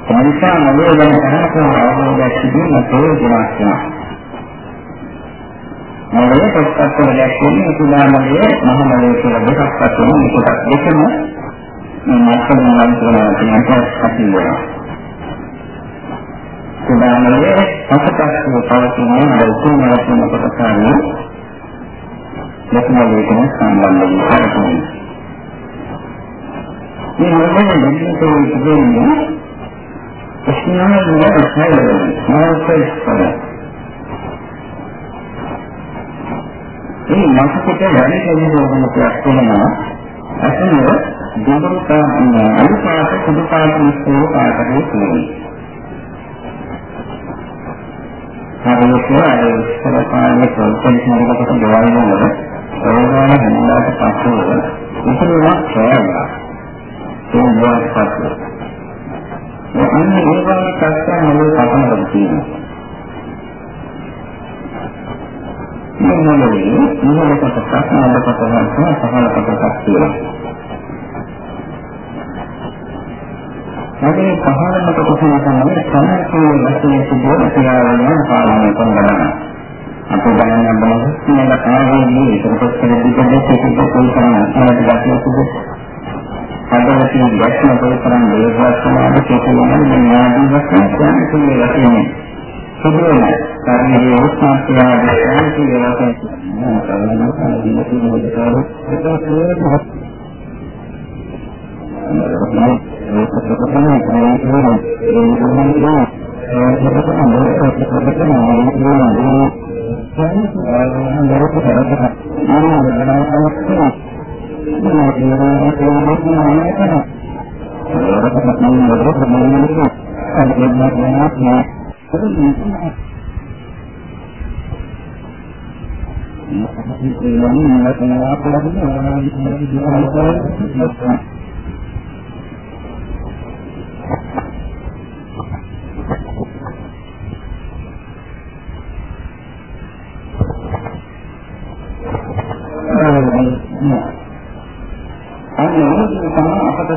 Speaker 1: එනිසා මොලේ ගැන කරන අවබෝධයක් තිබෙන ප්‍රයෝජනක් වෙනවා. මොලේ පොත්පත් වල දැක්වෙන පුරාණයේ මහමලේ කියලා දෙකක් අතර මේකත් දෙකම මේ මාර්ගයෙන් නම් කරනවා කියන එක අපි වෙනවා. සුදානයේ පසුපස්ව පවතින ලෞකික මාර්ගන කොටසාරි ලක්ෂණවලට සම්බන්ධ වෙනවා. මේ මොනවද දෙන්නේ කියන්නේ ප්‍රශ්නාවලිය තමයි මාර්ගය. මේ මාසිකට වැඩි කෙනෙකුට ප්‍රශ්නනවා අසන දුරු පාන අනුපාත සුදු පාට මිශ්‍රව පාටකේ තියෙනවා. හරියට අර ඉස්සර කාලේ ප්‍රොෆෙෂනල් එකට ගෙවල් වල ඕනෑම හැමදාට පස්සේ ඉතිරියක් කරනවා. ඒ මොකක්ද පස්සේ. ඒ අන්නේ ඒ වගේ කස්තන වල පටන් තියෙනවා. මේ මොනවද? මොනකට ප්‍රශ්න අහකට පහළ කොටසක් තියෙනවා. මේ පහළම කොටස තමයි සම්පූර්ණ වශයෙන් සිදුවන ක්‍රියාවලියන් පාලනය කරනවා. අපි දැනගන්න බලමු මේක ආවේදී ඒකත් කෙනෙක් දෙකක් දෙකක් කොයි තරම් අනකට ගැටලුවක්ද? හදවත තියෙන ගැස්ම කොතරම් දේවයක් සමාද කියනවා මේ ආදී වශයෙන් කියන්නේ කියන්නේ සුදුන කාර්යයේ උත්සාහය දැක්වීම වශයෙන් කරනවා කාර්යයේ තියෙන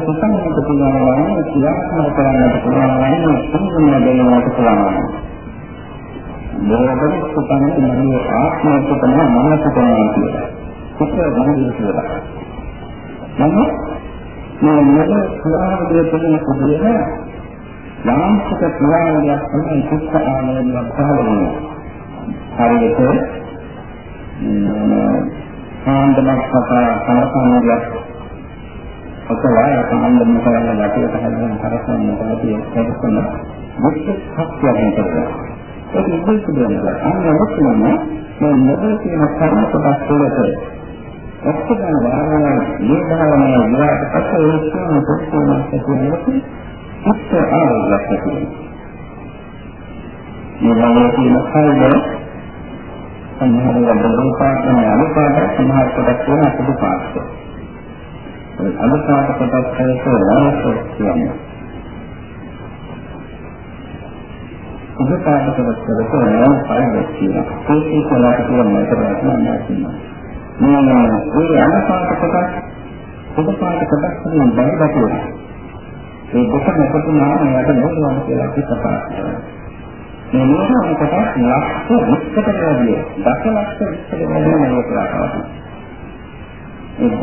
Speaker 1: අපට සිතන්නට පුළුවන් වන්නේ ක්‍රියාත්මක කරන්නට පුළුවන් වන්නේ සම්පූර්ණ දෙයකට පුළුවන්. දෙවකට සිතන්නේ මගේ ආත්මයට තමයි මනස කරනවා කියලා. සිත මනස කියලා. නමුත් මේ මොකද ක්‍රියාවලිය තුළින් සිදුවෙන ලාංකික ක්‍රියාවලියක් තමයි චිත්ත ආලෝකයක් පහළ වෙනවා. හරියට ආන්දමක් කතා කනසන්නයක් ඔතවාය සම්බන්ධ කරන ගැටියට හදන කරසන්න තමයි ඒකකම මුක්ත හක්තියෙන් කරනවා. ඒක ඉබ්බල් කියනවා. අන්න ඔක්කොම මේ මොකද කියන කර්ම කොටස් වලට ඔක්කොම වාරණ නිදානේ විලාට පස්සේ ඒකම කොටසක් තියෙනවා. අත්ත ආරෝග්‍යයක් තියෙනවා. මේ වගේ කියන කල්ද සම්හාර වලට අනුපාත සමහර කොටස් වෙන අසුදු පාස්කෝ අලසාට කොටස් කරේක ලාභයක් කියන්නේ. උපපාද කොටස් කරේක ලාභයක් කියනවා. ඒකේ කලාට කියන මතකයක් නෑ මේ මේ අලසාට කොටස් උපපාද කොටස් කියන බැලුවා ඒ දෙක එකතු නම් යට නෝදවන කියලා අපි කතා කරනවා. මේ නෝදවන කොටස් ලක්ෂ 20කට වැඩි දසලක්ෂ 20කට වැඩි නෝදවනවා. ඒ ඒක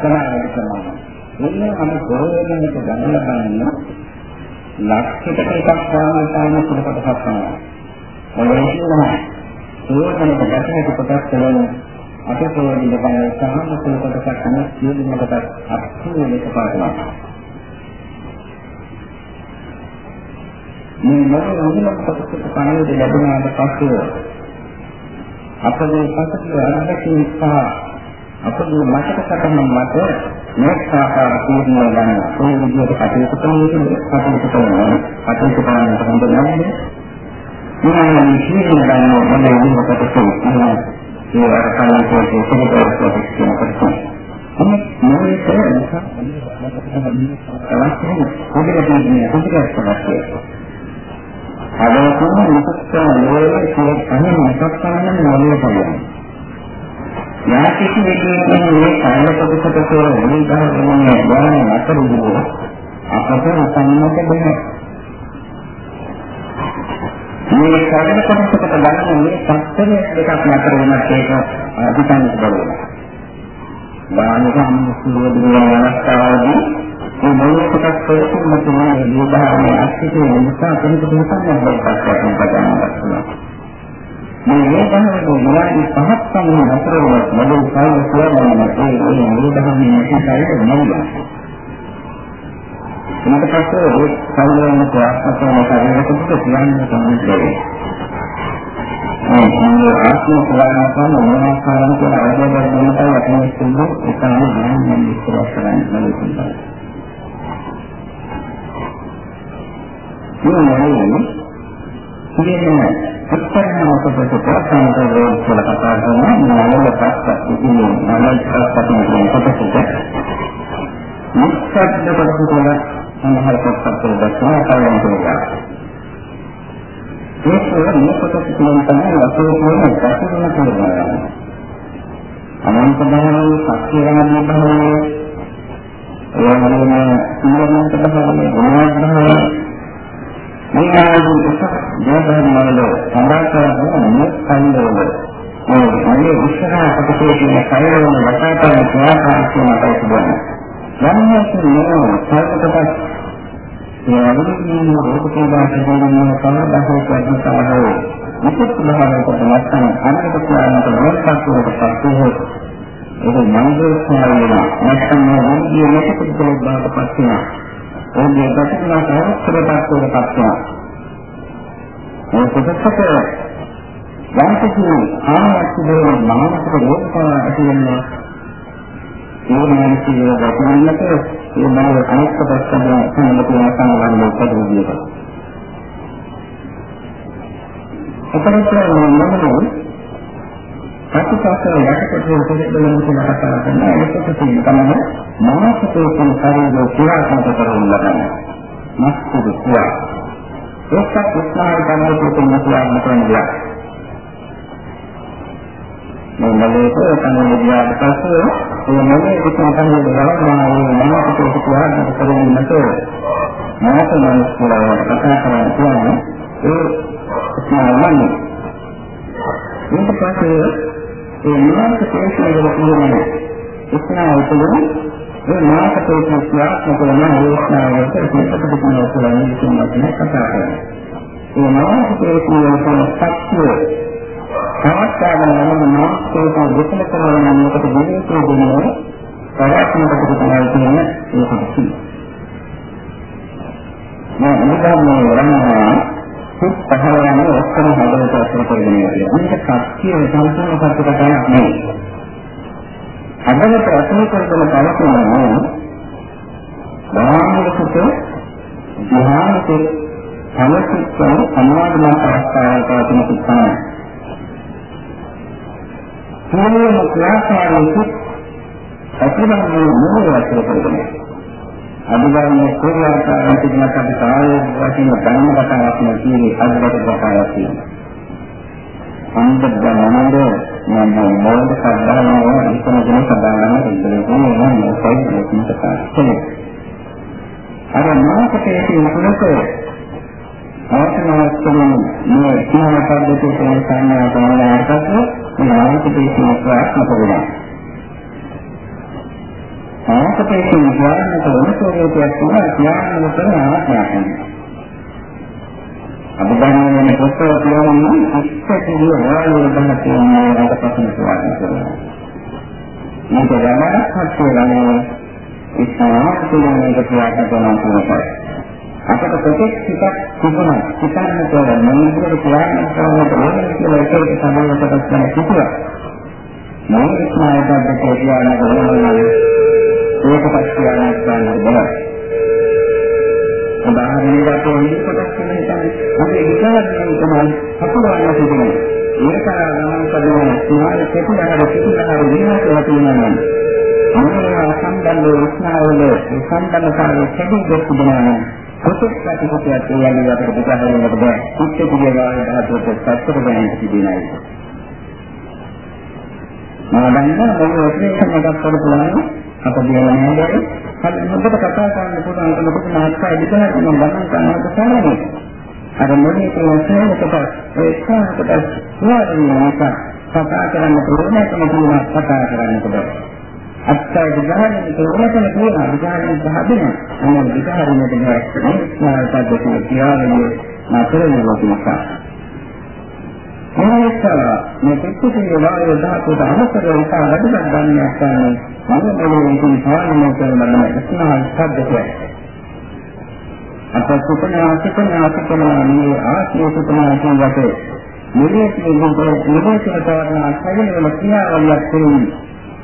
Speaker 1: කරාට කරනවා. මෙන්න අර ගොරෝදෙනට ගණන බලන්න ලක්ෂයකට එකක් ගන්න තමයි සුළුකට හස්සනවා. ඔය කියනවා සෝදනක ගැටයට කොටස් කරන අපේ පොළොවේ බලන සාහන සුළුකට කරන සියලුම කොටස් අත්හුවේ එකපාරටම. මේ මොන මොන කොටසක පණිවිඩ ලැබුණාට පස්සේ අපගේ පසුගිය අරබකී සහ අපගේ මතක සටහන මත මේ ආකාර පූර්ණ ගන්න ඒ විදිහට කටයුතු කරනකොට කටයුතු කරනවා. කටයුතු කරන්නට හොඳ නැහැ මේ විශේෂණ ගන්න මොන විදිහකට කියනවා. ඒ වර කලින් පොතේ සුබදවසක් කියනකොට අන්න මොලේට නිසා අවශ්‍යයි හොඳට කියන්නේ හොඳට අවශ්‍යයි අදවසම මොකක්ද ලෝකයේ කියන අනේ මොකක්ද කියන්නේ මොලේ කියන්නේ යාකිසි විදිහකින් මේ කාය කොටසට තෝර මුලින් ගහන්නේ ගාන අතර දුර අපට සම්මත බෑ මේ කාය කොටසට ගන්න මේ සත්‍යය දෙකක් නතර වෙනත් ඒක අධිකන්න බලනවා බාහිර අනුසුවද අවස්ථාවදී මේ මොන කොටස් වලින් මත මේ විභාගයේ අස්තිකේ නිසා කෙනෙකුට හිතන්න බැහැ පස්සෙන් පටන් ගන්නවා මේ වේදනාවේ විනාඩි 5ක් පමණ අතර වන මොඩල් ෆයිල් කියන්නේ ඒ ඒ වේදනාවේ නැතිසයිද නෙවෙයි. ඊට පස්සේ ඒ ෆයිල් වල ප්‍රාප්තවන කාර්යයකට කියන්න තමයි බැරි. මේ ආත්ම ප්‍රාණකම මොනවාකාරම් කියන අවබෝධය දෙන්නට වටින සුළු එකම මම විස්තර කරන්න බලනවා. මේ කියන්නේ උත්තරන ඔතකොට ප්‍රාථමික රෝග වල කතා කරනවා. නවල පස්සක් ඉතින් නවල පස්සක් කියන කොටසට. මුක්ෂද්ද කොටස වල සමහර කොටස් වල දක්වන කාරණා තුනක් ඒක මේ කොටස තුලින් තමයි අපේ කියන දසුන කරනවා අනන්ත භාවයේ සත්‍යවාදී භාවයේ ඒ වගේම සීලමන්ත භාවයේ ගුණවත් භාවයේ මේ ආයතන එක ජයග්‍රහණ වල සම්බන්ධ මේ කන්දවල මේ මේ විශ්වාස අපිට තියෙන කයවල වටාපිට ක්‍රියාකාරීත්වය මතයි තිබෙනවා. ධර්මයෙන් නෝ සාර්ථකපත් ඒ වගේම රෝග පීඩා සිදුවන කවදාහෝ ප්‍රඥාතාවෝ විකෘත භාවයකට නැත්නම් අනිත් ප්‍රාණයට මොකක්ද පස්සේ ඒක මනෝස්නාය වෙනවා නැත්නම් මේ වර්ගීය නැතිකල බාටපත් වෙනවා ඕනේ ප්‍රතිපලා කරප්‍රපත් වෙනපත් වෙනවා මේ කොටසක යම්කිසි ආත්මයේ මානසික රෝග ඇති වෙනවා ඒ මානසික රෝගයන්ට ඒ මනෝ අනිත් පැත්තෙන් සම්බන්ධ වෙන සංවර්ධනය උපදවන්නේ. අපරාධ මොනවාද? ප්‍රතිපස්සල යටකොට උපදෙන්න කියලා කතා කරනවා. ඒකත් තමයි මානසිකව සංකාරයේ ක්‍රියාත්මක කරන ලබන. මස්තුද ක්‍රියා. ඒකත් උත්සාහ ගන්න පුළුවන් ක්‍රියාත්මක කරන දෙයක්. මේ මොලේට කන්නේ ගියාට පස්සේ මේ මොලේ විසින් කන්නේ ගලවනවා මේ මනසට ක්‍රියාත්මක කරන්නේ නැතෝ. මාත මනස්කලව කතා කරන කියන්නේ ඒ ස්නායුමනේ. ඊට පස්සේ ඒ මානසික ප්‍රශ්න වල කියන්නේ ස්නායු තුළ ඒ මානසික ප්‍රශ්න ක්‍රියාත්මක කරන වේස්නාවලට පිටපත කියන උසලන්නේ කියන කතා කරනවා. ඒ මානසික ප්‍රශ්න වල සත්‍ය සමස්තයන් නම් මාස්කේක දෙකල කරන මේකට විදේශයේ දෙන්නේ ප්‍රයත්නකට තමයි කියන්නේ ඒක තමයි. මම නිකම්ම වරනවා සුත් පහරන ඔක්කොම හදවත අසල කරගෙන යනවා. මේක සත්‍ය සම්පූර්ණ සත්‍ය කතාවක් නෙවෙයි. හදවත අසල කරගෙන බලනවා බාහිරකට ධ්‍යානකේ සමසිතව සමාධිමත් අවස්ථාවක පවතින සිතාන සියලුම ක්‍රියාකාරීත්ව අතිරමණය මොහොත වශයෙන් කරගෙන අභිධර්මයේ ක්‍රියාකාරීත්ව තිබුණත් අපි සායෝ වශයෙන් ධර්ම කතාවක් නෙවෙයි අද්භූත කතාවක් තියෙනවා. අන්තර්ජනනද මම මොළද සාධාරණව ඉතන දෙන සාධාරණ ඉන්දලේ මම මොකයි මේක කතා කරන්නේ. අර මාකටේ තියෙනකොට අවසනාවස්තම මේ සීමා පද්ධතිය කියන සංඥා තමයි මේ ආයතනයේ ප්‍රාත්මක වෙනවා. ආයතනයේ ප්‍රාත්මක වෙන ස්වරූපයක් තමයි ඥාන කරන ආත්මයන්. අභිධර්මයේ පොතේ කියන්නේ ඉස්සතිය වායුව ගන්න තියෙන රටපස්සන ප්‍රාත්මක කරනවා. මේක ගණනක් හත්වලනේ ඉස්සරහට තියෙන එක ප්‍රාත්මක කරනවා අපට කොටෙක් ටිකක් තිබුණා. හිතන්න තෝරන මොනවද කියන්නේ කරන්නට ඕනේ කියලා ඒකට සමානකමක් ගන්න කිව්වා. මම ස්නායුබද්ධ කියන ගමන ඒකපත් කියන ගන්න බෑ. උදාහරණයක් වශයෙන් කොටස් වෙන හිතන්නේ අපි විචාරණය තමයි අපලවන්න තිබුණේ. ඒක ගමන් කරන ස්නායු කෙටිහර කෙටිහර විනාශ වෙනවා. අනිවාර්ය සම්බන්ධ ස්නායුවල සම්බන්ධතාවය කැඩී ගොඩනගනවා. කොටස් ප්‍රතිපදයක් කියන්නේ අපිට බුදුහාමුදුරුවෝ බෑ. උච්ච පිළිගාන ධාතුවට සත්‍යව ගැනීම තිබෙනයි. මම දන්නවා මොන ඔපරේෂන් එකක් කරපුවාම අප දියලා නේද? හරි මොකද කතා කරන්න පුළුවන් මොකද මාත්‍රා ඉදලා මම ගණන් කරනකොට තමයි. අර මොනේ කියන සේනකට ඒ සාහකට ස්වාධීනව කතා කරන්න පුළුවන් කම කතා කරන්න පුළුවන්. අත්තයි විගහරණය තෝරගෙන තියෙනවා විගහරණය සහදින අන්න විගහරණයට බැහැ ස්නායුපද්ධතිය කියාවේ නතර වෙනවා මොනවාද මේ පිටුසිය වායු ධාතුවට අමතරව ඉතා වැඩිමත් ගන්නයක් ගන්න මම මොලේකින් පාලනය කරන බඳ ස්නායු පද්ධතිය අප සුපනා සුපනා සුපනා මේ ආත්ම සුපනා කියන වගේ මෙලෙස මේ මොකද තවරන සැලෙන ක්‍රියාවලියක් තුළින්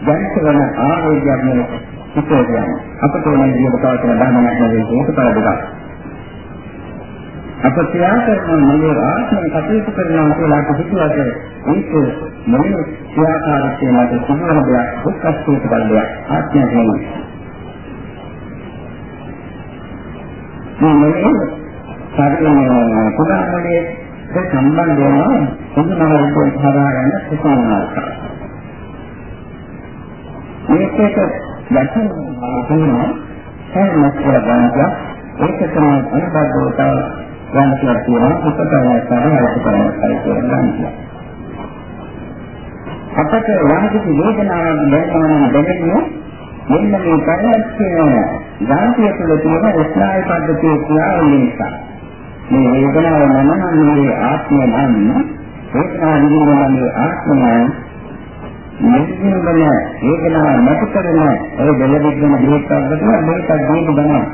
Speaker 1: දැක්කවන ආරෝග්‍යයක් නෙවෙයි හිතේ කියන්නේ. අපට ඕන විදිහට පවතින ධර්මයක් නෙවෙයි ඒක පළදෙකක්. අප ක්‍රියාකරන මනෝ ආත්මය කටයුතු කරනවා කියලා අපි හිතුවට ඒක මොනේ ක්‍රියාකාරීත්වය මත සම්බන්ධ දෙයක් දුක්ඛස්ථිත බලයක් ආත්මය නෙවෙයි. මේ මොනේ සාධන පුදාමනේ සම්බන්ධ වෙනවා සම්මානයෙන් හදාගන්න සුසානාර්ථය. මේකට යටින් තියෙනවා හැමස් කියලා ගන්නවා ඒක තමයි අනුබද්ධව ගන්න කියලා තියෙනවා උපකරණය සාධාරණ කරනවා කියලා ගන්නවා අපට වාහික වේදනාවක් දැනෙනවා දැනෙන්නේ මෙන්න මේ කරණස් කියන ගාන්තිය තුළ තියෙන ස්නායු පද්ධතිය කියලා නිසා. මේ වේදනාව මනෝමය ආත්මය නම් වේදනාව නිරෝධයේ ආත්මය මෙන්න වේදනාව නැති කරන ඒ දෙලෙදින දීප්තකට මේක දීප ගන්න.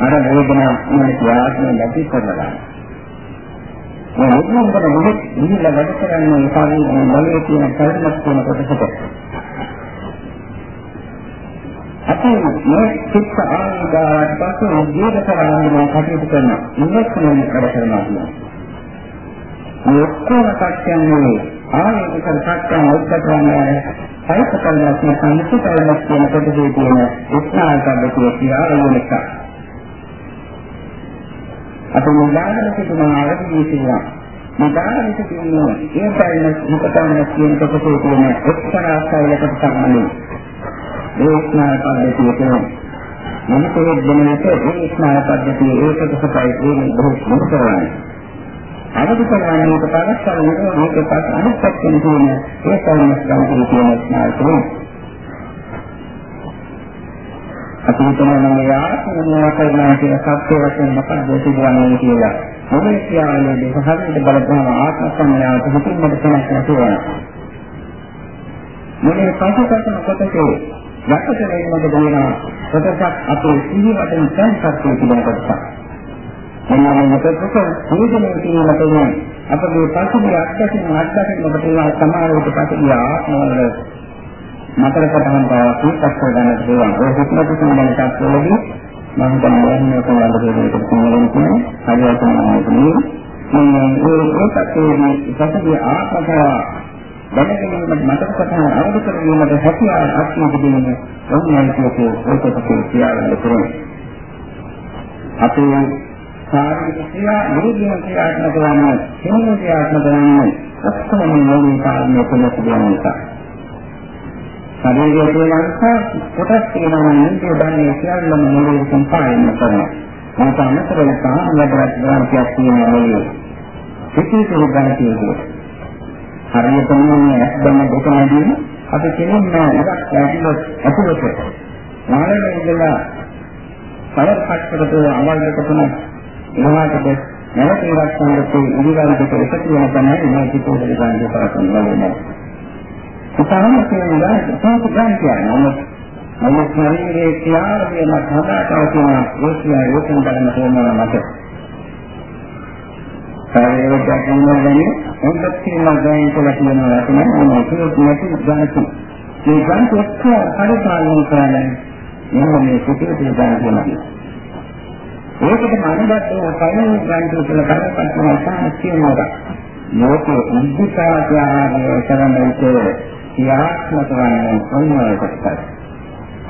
Speaker 1: අර වේදනාව මේ ආත්මය නැති කරලා. මේ වේදනාවට මොකද නිහිලා වැඩ කරන්නේ ඒ කාර්යයේ බලයේ තියෙන කර්මස් කියන කොටසට. අපි මේ චිත්ත ආනිදාට පස්සේ ජීවිත කරන්නේ කටයුතු කරනවා. ඉන්වස්ට්මන්ට් වැඩ කරනවා කියන්නේ. මේ ඔක්කොම සත්‍යන්නේ ආනික සත්‍යයන් උත්තරන්නේ සයිත කරනවා කියන සංකීර්ණ කියන කොටසේ තියෙන උත්සාහකබ්බතිය කියලා එක. අපි මුලාගෙන සිටින ආරම්භයේ තියෙනවා. මුලාගෙන සිටින ඒ පැන මුකතන කියන කොටසේ තියෙන එක්තරා සෛලකට සම්බන්ධයි. ඒ ස්නාය පද්ධතිය කියන්නේ මනසේ දැනෙනට ඒ ස්නාය පද්ධතිය ඒකට සපයි ඒ බොහෝ මොකක්ද අවදි කරන්නේ මේක පරස්පර මේක පස් අනිත් පැත්තෙන් තියෙන ඒ සම්මත ගාමී කියන ස්නාය තමයි අපි හිතනවා නම් යාත්ම මොනවා කරනවා කියන සත්‍ය වශයෙන් මොකක්ද සිදුවන්නේ කියලා. මොකද කියන්නේ මේක හරියට බලපෑම ආත්ම සංඥාවට හිතින්මද තනක් නැතුව. මොනේ පසුපසම කොටසේ යක්ෂකරේ මොකද කියනවා කොටසක් අපේ සිහි වටෙන් සංසත්‍ය කියන කොටසක්. එනවා මොකදක නිදනේ කියන තමයි අපේ පසුබිය අත්දැකීම් අත්දැකීම් ඔබට ඒවා සමානවට පසුබිය ආත්මවල මතර සටහන් පාවා කීපක් ගන්න පුළුවන්. ඔය හිතමතු සම්බන්ධ තාක්ෂණයේදී මම හිතන්නේ මේක වලද දෙයක් කියනවා කියන්නේ හරියටම මේ මේ ඒකත් ඒ පසුබිය ආත්මතාව දැනගැනීමට මතක සටහන අවබෝධ කරගැනීමට හැකියාව අත්‍යන්ත දෙන්නේ ඔන්නයිකෝ ඒකකේ ක්‍රියාවල කරන්නේ. අපේ සාරික ක්‍රියා නිරුද්ධ ක්‍රියාත්මක වන්නේ හිමින ක්‍රියාත්මක වන්නේ ඔක්කොම මේ කාරණේ කොහොමද කියන්නේ. ශරීරයේ තියෙන කොටස් තියෙනවා නම් ඒ දන්නේ සියල්ලම මොළේ සම්පාදනය කරනවා. මොකද අමතරව සාහනවත් ග්‍රන්ථියක් තියෙනවා නෙවෙයි. සිතින් කරගන්න තියෙන්නේ. හරියට මේ දැන් දෙක නැදී අපි කියන්නේ ඉවක් ඇතුළත ඇතුළත නාලේ ඉඳලා පයර් පක්ෂකට අමල් දෙක තුන එනවාට නැවත ඉවක් සංගතේ ඉරිවල් දෙක එකතු වෙන තමයි මේ පිටුවල ගන්න කරන්නේ නැහැ. උදාහරණ කියනවා සාප ගන්න කියන්නේ මම ශරීරයේ ක්‍රියාව වෙන හදාටව කියන ඒකියා ඒකෙන් බලන්න තෝරනවා මට. ශරීරය දැකීම හොඳට තියෙනවා දැන් කියලා කියනවා තමයි මොනවද නැති ගණතු. මේ ගණතු ඔක්කොම පරිපාලනය කරන්නේ මෙන්න මේ කුටිය තියෙන ගණතුනයි. ඒකට මනබත් කලින් ගණතු කියලා කරපත් වෙනවා කියනවා. ලෝකේ උද්දිකාර්යය කරන විට ක්‍රියාත්මක වන්නේ කොහොමද?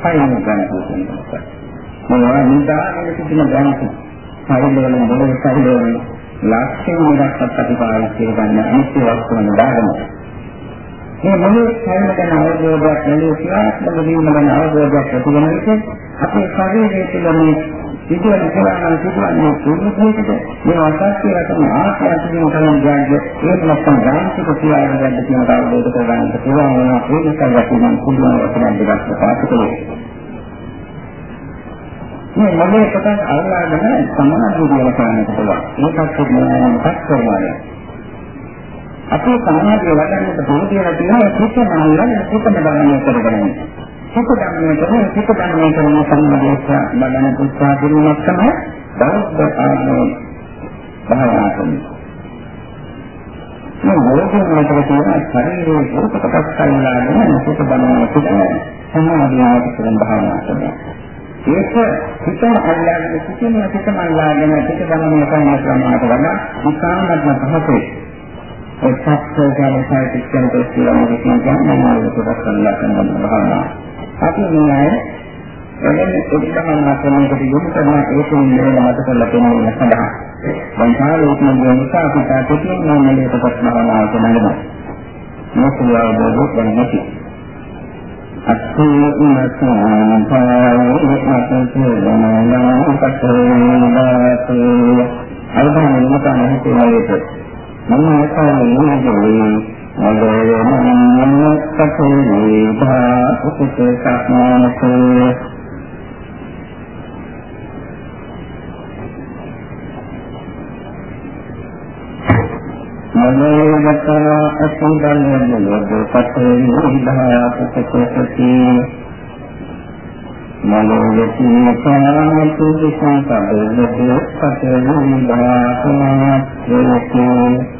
Speaker 1: කයින් ගණතු කියනවා. මොනවා නිදාගෙන සිටින ගණතු. කයින් වල මොලේ කයින් ලක්ෂණ දෙකක් අපි පාවිච්චි කරගන්න අනිත්‍ය වස්තුන් දාගන්න. මේ මොළේ කයම ගැන අවබෝධයක් නැතිව ක්‍රියාත්මක වීම ගැන අවබෝධයක් ඇති වෙන විට අපේ ශරීරයේ තුළ මේ සිදුවන කරන සිදුවන්නේ පුරුදුකද මේ අසත්‍ය රටන ආශ්‍රයයෙන් කරන ජාග්‍ය ඒක නැත්නම් ගාන්තික ක්‍රියාවලියක්ද කියන බව අවබෝධ කරගන්න පුළුවන් වෙනවා ඒ නිසා අපි නම් පුළුවන් වචන දෙකක් පාවිච්චි කළේ. මේ මොලේ කොටස් අල්ලාගෙන සමාධිය කියලා කරන්නට පුළුවන්. ඒකත් මොනවාක්වත් කරනවා. අපේ සමාධිය වඩන්නට පොදුදේලා තියෙනවා සුත්තම අල්ලගෙන සුත්තම ගමනය කරගෙන. සුත්ත ගමනය කරන සුත්ත ගමනය කරන සම්මාදේශ බලන උත්සාහ කිරීමක් තමයි බෞද්ධ ආගම භාවනා කරන්නේ. මේ මොලේ වලට තියෙන ශරීරයේ රූපකටස් අල්ලාගෙන සුත්ත ගමනය කරන සමාධියට කරන භාවනා කරනවා. ඒක හිතන අල්ලාගෙන සිටින හිතම අල්ලාගෙන පිට ගමන කරන ක්‍රමයට වඩා විකාමත්ම පහසුයි. ඒ සත්‍ය ගැන සාහිත්‍යයෙන් කියලා මොකක්ද කියන්නේ මම කොටස් අල්ලා කරන භාවනාව. අපි මේ එවැනි උත්සාහන මාත්‍රමකට යොමු කරන ඒකෙන් මෙහෙම මත කරලා පෙන්වන්න සඳහා. දැන් කාලෝත්ම නිසා අපි තාපතියෙන් නම් මෙලෙස කොටස් භාවනාව කරනවා. මොකද අවබෝධ කරගන්න අත්ථේනසංඛාරෝ අල්පමනකන හිතේලෙට මම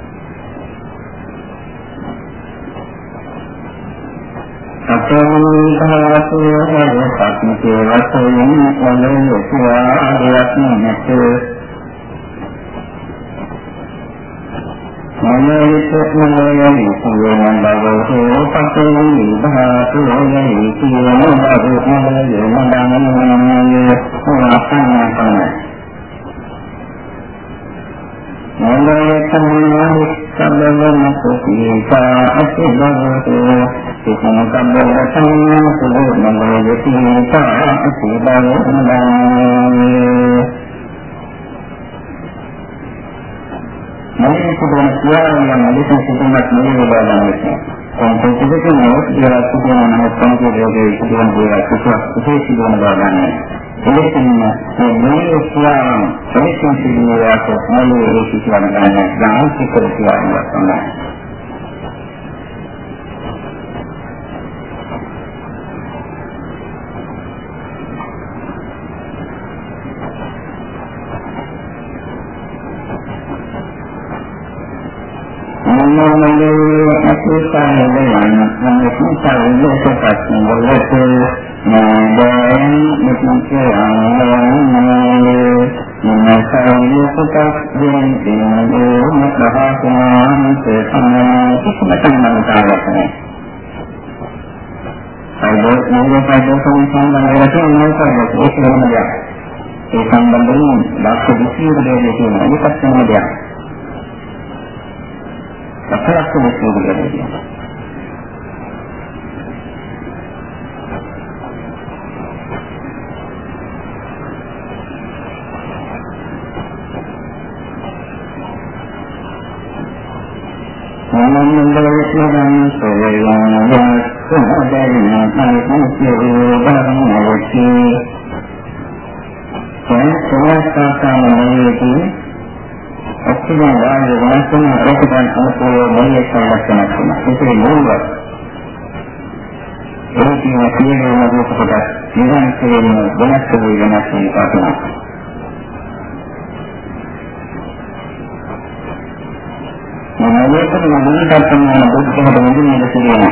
Speaker 1: පතේ ධාතුවක් හිස්කබලක් පතේ ධාතුවක් මගේ නැති නැති බලවත් පතේ ධාතුවක් මොලයක් පතේ ධාතුවක් සතරාසු හරපත්මකේ වශයෙන් මොළේ සුවාදයක් නැත මනෝවිත මොළේ සියවන බවෝ පතේ ධාතු මොළේ සියවන බවෝ මොළේ මනෝමය වාසනාපන මොළේ තමයි සම්බන්ධන කුපීතා අතිබවෝ සිතන කම්බල සංඥා සුදු මනෝ යතිතා අතිබවෝ නදානේ මනෝ සුදුන සියාරියන් අලිස සිතනක් නෙවෙයි බලන්නේ කොම්පියුටර් එකේ නෝට් දෙකක් තිබෙනවා නම් කොම්පියුටර් එකේ සිදුවන දේවල් කිසිවක් විශේෂ බලන්නේ එලෙසින්ම මේ ස්වයං ප්‍රතිසං සිදුවීමක් මොළයේ ඒකීකරණ ගන්න ගාන්තික ප්‍රතිආරම්භ තමයි. මොනවාමලේ වලට නෑදෑයන් මෙතුන්ගේ ආනන්දේ මනසයි පුතක් දෙන දිනෝ මතහාසනාන් තේසනා කිසිමකම තාවකනේ අයිබෝස් නෝගේ පයිදෝසන් සම්බන්ධව තියෙනවා ඒක වෙනම දෙයක් ඒ සම්බන්ධයෙන් ලක්ෂ 20ක දෙයක් තියෙනවා ඒකත් වෙනම දෙයක් ලක්ෂ ලක්ෂ 20ක දෙයක් තියෙනවා සමන්දලෝකයන් සෝයන වස්සදෙන කල්පිතේ බරමවති සංසෝස්සාසනයේදී ඔක්කොම වාගේ වෙනස්කම් රෝපණ අනුකූල මොලේ සංරක්ෂණය කරනවා ඒකේ මූලවත් ඒකේ තියෙන මොකද නිරන්තරයෙන්ම වෙනස් වෙන වෙනස් වෙන මොනවාකට මොනවාකට තමයි බුද්ධහද මොන්නේ කියලා.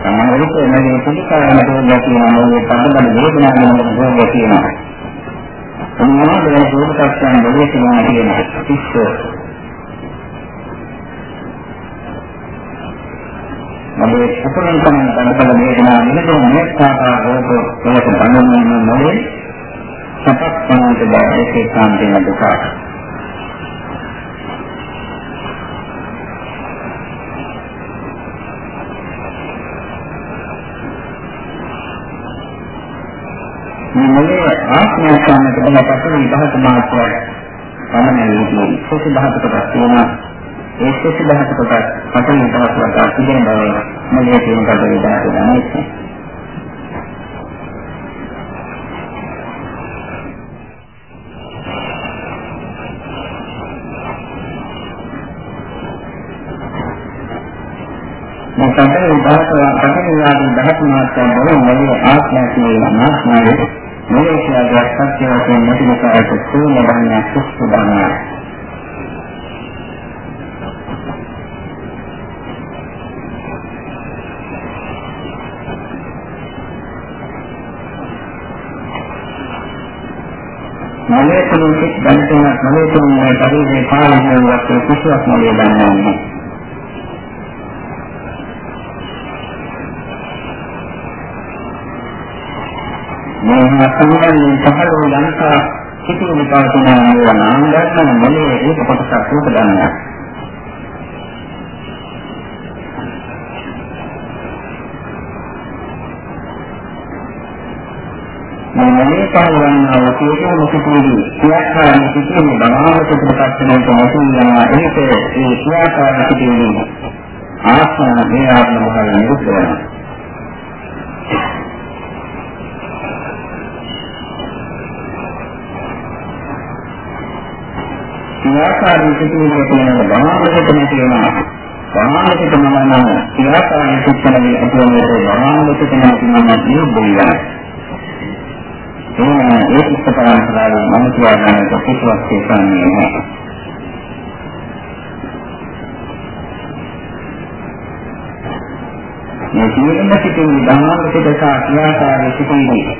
Speaker 1: සමහර විට එන්නේ පිළිකාරණ දෙයක් කියනවා මේ පදබල වේදනාවක් මොනවද කියනවා. මොනවද මේ දුක්ඛයන් දෙකේ කියනවා කියනවා. ඉස්සෝ මගේ සතරන් තමයි පදබල වේදනාව නෙමෙයි මේ සාකා රෝග වලට බඳින්න නොවේ. සපක් පනන්ට බෑ ඒකේ කාන්තේන දුකක්. ආත්මය සම්මත බල පසු විභාග මාත්‍රයක් පමණ වේදී සෝසි දහත කොටස් තියෙනවා ඒ සෝසි දහත කොටස් පතන දහස් වලට තිබෙන බව මොලේ තියෙන කට විදාක දැනෙන්නේ මේ පතන විභාග පතන විභාග දහස් මාත්‍රයක් බව මොලේ ආත්මය කියන මාත්‍රය මේකේ සත්‍ය වශයෙන් නැතිවකාරක සූම ධර්මයක් සුස්ත ධර්මයක් මලේ තුලින් සිත් දැනෙන මලේ තුලින් ශරීරේ පාලනය වත් කිසිවක් නෙවෙයි දන්නේ. මේ සම්බන්ධයෙන් පහළ ලංකා සිටින පවතින නාමයන් මොලේ ඒක කොටසක් රූප ගන්නවා. මේ පහළවන්නා වූ සියලුම සිතුවිලි ක්‍රියාකාරී සිටින බලාපොරොත්තු ප්‍රත්‍යයෙන් තමයි යනවා ඒක ඒ ක්‍රියාකාරී සිටින ආත්ම මේ ආත්ම භාවය නිරුද්ධ වෙනවා ක්‍රියාකාරී සිටින කියන බලාපොරොත්තු නැතිවෙනවා බලාපොරොත්තු මනන ක්‍රියාකාරී සිටින ඇතුළේ බලාපොරොත්තු නැතිවෙනවා නිරුද්ධ ඒ ඒ පුස්තක පරම්පරාවේ මම කියවන්නට කිසිවක් තේසන්නේ නැහැ. මේ ජීවිත සිටින ධර්මාවකට ක්‍රියාකාරී සිටින්නේ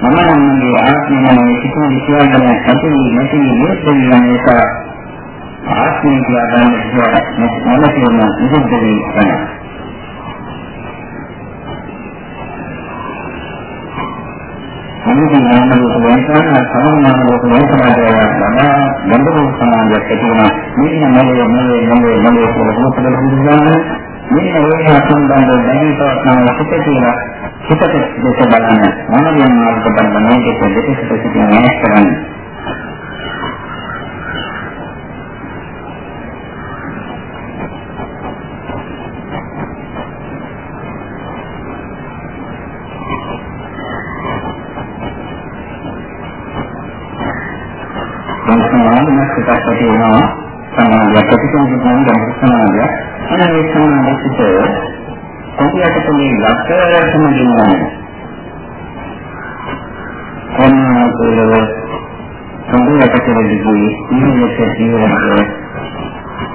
Speaker 1: මම නම් මගේ ආත්මය සිටින විශ්වාසය ඇති නැති නිරුද්ධ වෙන එක ආත්මය කියලා ගන්න මම කියන නිරුද්ධ වෙනවා. අනිත් නාම රූප වේදනා සමාන රූප වේදනා ලබා බඳුරු සමාජයක් ඇති වෙනවා මේක මොලේ මොලේ මොලේ මොලේ කියලා මොකද හිතන්නේ මේ රෝගය සම්බන්ධව දැනීමක් සිට කියලා හිතට දෙක බලන්න මොනවාම මාර්ග බලන්න මේක දෙකකට සිටින වෙනස් තියෙනවා. සමාධිය ප්‍රතිසංස්කරණ ගැන සමාධිය අනේ සමාධියට කොටියට මේ ලක්ෂණ සම්බන්ධයි කොන්නකල සම්බුලට කෙරෙහිදී ඉන්නක ජීවනයේ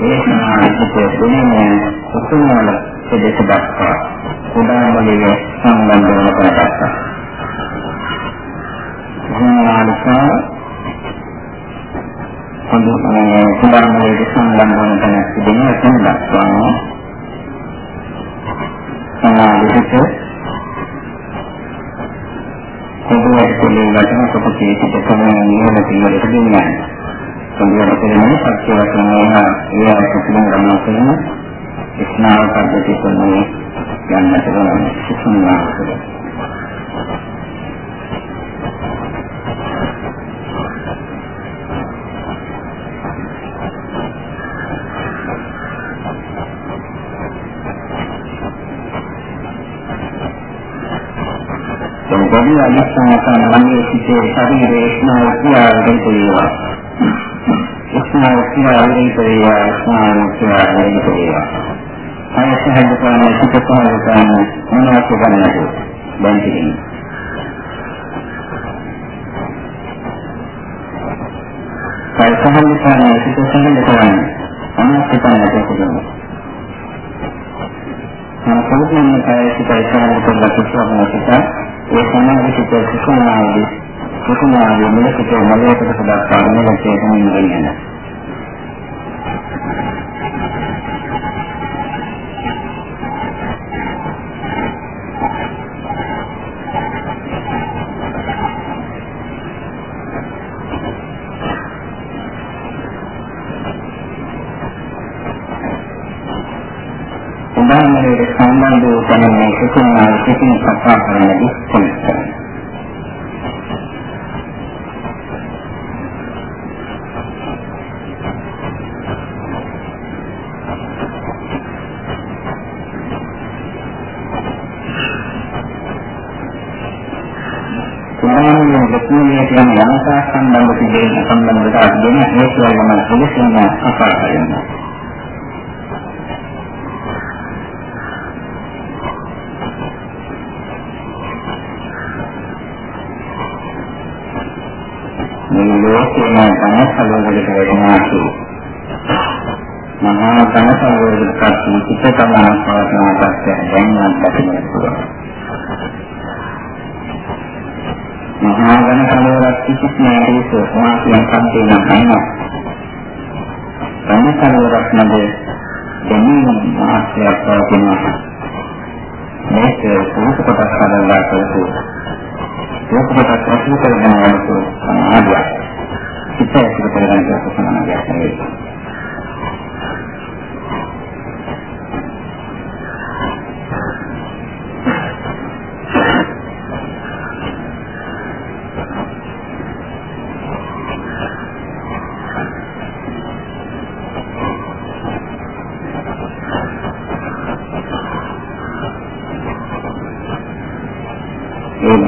Speaker 1: ඒ සමාධියට දෙන්නේ උතුම්වල දෙක දක්වා උදාහරණයක් සම්බන්ධ වෙන කරගත්තා. සමාධිය සම්බන්ධයෙන් සම්බන්ධ වන තැනක් තිබෙනවා එතන දක්වනවා සමාධියට පොදුවේ කොලේ වටන කොට කීකිට කරන නියම පිළිවෙලට දෙන්නේ සම්බන්ධ කරන්නේ සත්‍ය වචනය ඒ අසුතුන් ගමන කරන ස්නාව පද්ධතිය කියන්නේ යන්නට වෙන සිසුනාකට වැඩි අනිස්සාරකම් මන්නේ සිටේ ශරීරයේ ස්නායු ක්‍රියාවෙන් කියනවා. ස්නායු ක්‍රියාවෙන් කියනවා ස්නායු ක්‍රියාවෙන් කියනවා. අනිස්සහඳ කරන සිට පහළ කරන මොනවද ගන්නද? දැන් තියෙන්නේ. කය සහල් කරන සිට සහල් කරන අනිත් කරන දෙකම. මම කවුරුන් කය සිට සහල් කරලා කිසිවක් නැතිව ඒ සමාධිත සුඛනාදී සුඛනාදී මෙලෙසට මොලේකට දක්වා මෙලෙසේ තමයි යන්නේ. උදාහරණයකට සම්බන්ධ වූ තැන සුඛනා සිතින් කතා කරන ඉස්සෙල්ලා සාමාන්‍යයෙන් දෙකේ කියන යනසා සම්බන්ධ පිළිගෙන සම්බන්ධතාවය දෙන ඒ සියල්ලම පිළිසින්න කතා කරනවා. කටි චිත්ත තමයි පවත්නාට දැනගන්න පුළුවන්. මහා ඝන කලවරක් කිසිත් නෑ ඒක මා කියන සම්පේ නම් අයිනවා. ඝන කලවරක් නැද දෙන්නේ මහත්යක් පවතිනවා. මේක පුරුෂ කොටස් කරලා කරපු ඒක කොටස් අසු කරගෙන යනකොට සමාධිය. ඉතින් ඒක කරගන්න සමාධියක් නෙවෙයි.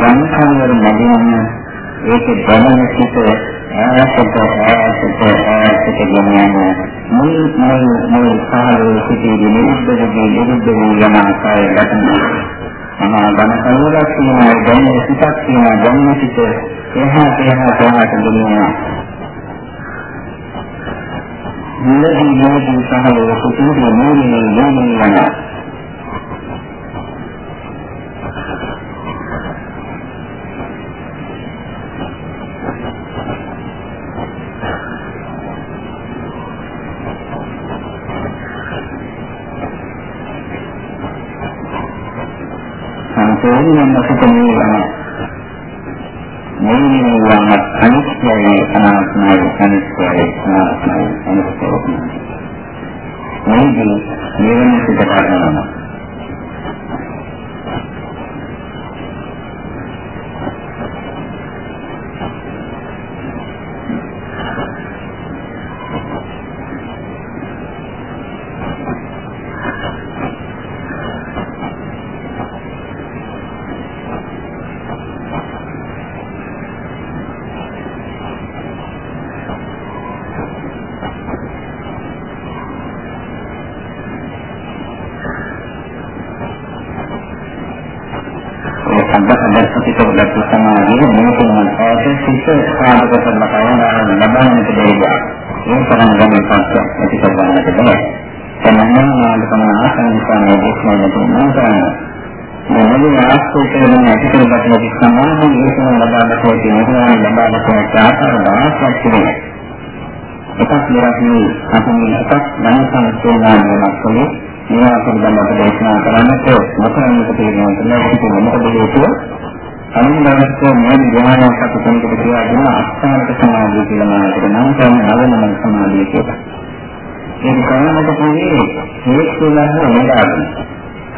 Speaker 1: සංඛාර නැගෙන ඒක දැනෙන සිට ඈතට ඈතට ඈතට ගෙනියන මුල් මුල් මුල් කාලයේ සිටී නිරුද්ධදී නිරුද්ධ වූ යන ආකාරය දක්වනවා. මහා ධන කලවරක් තියෙනවා දැනෙන සිටක් තියෙනවා දැනෙන සිට එහාට එහාට එහාට ගෙනියනවා. මුලදී මුලදී සහලව සිටී මූලික යෝනිය යනවා. සෝනියන් අනුමතක මේ ධ්‍යානයක් අපි කෙනෙකුට කියලා දෙන අස්ථානක සමාධිය කියලා මානකට නම් කරන නවනම සමාධිය කියලා. ඒක කරනකොට කියන්නේ මේක තුලම නේද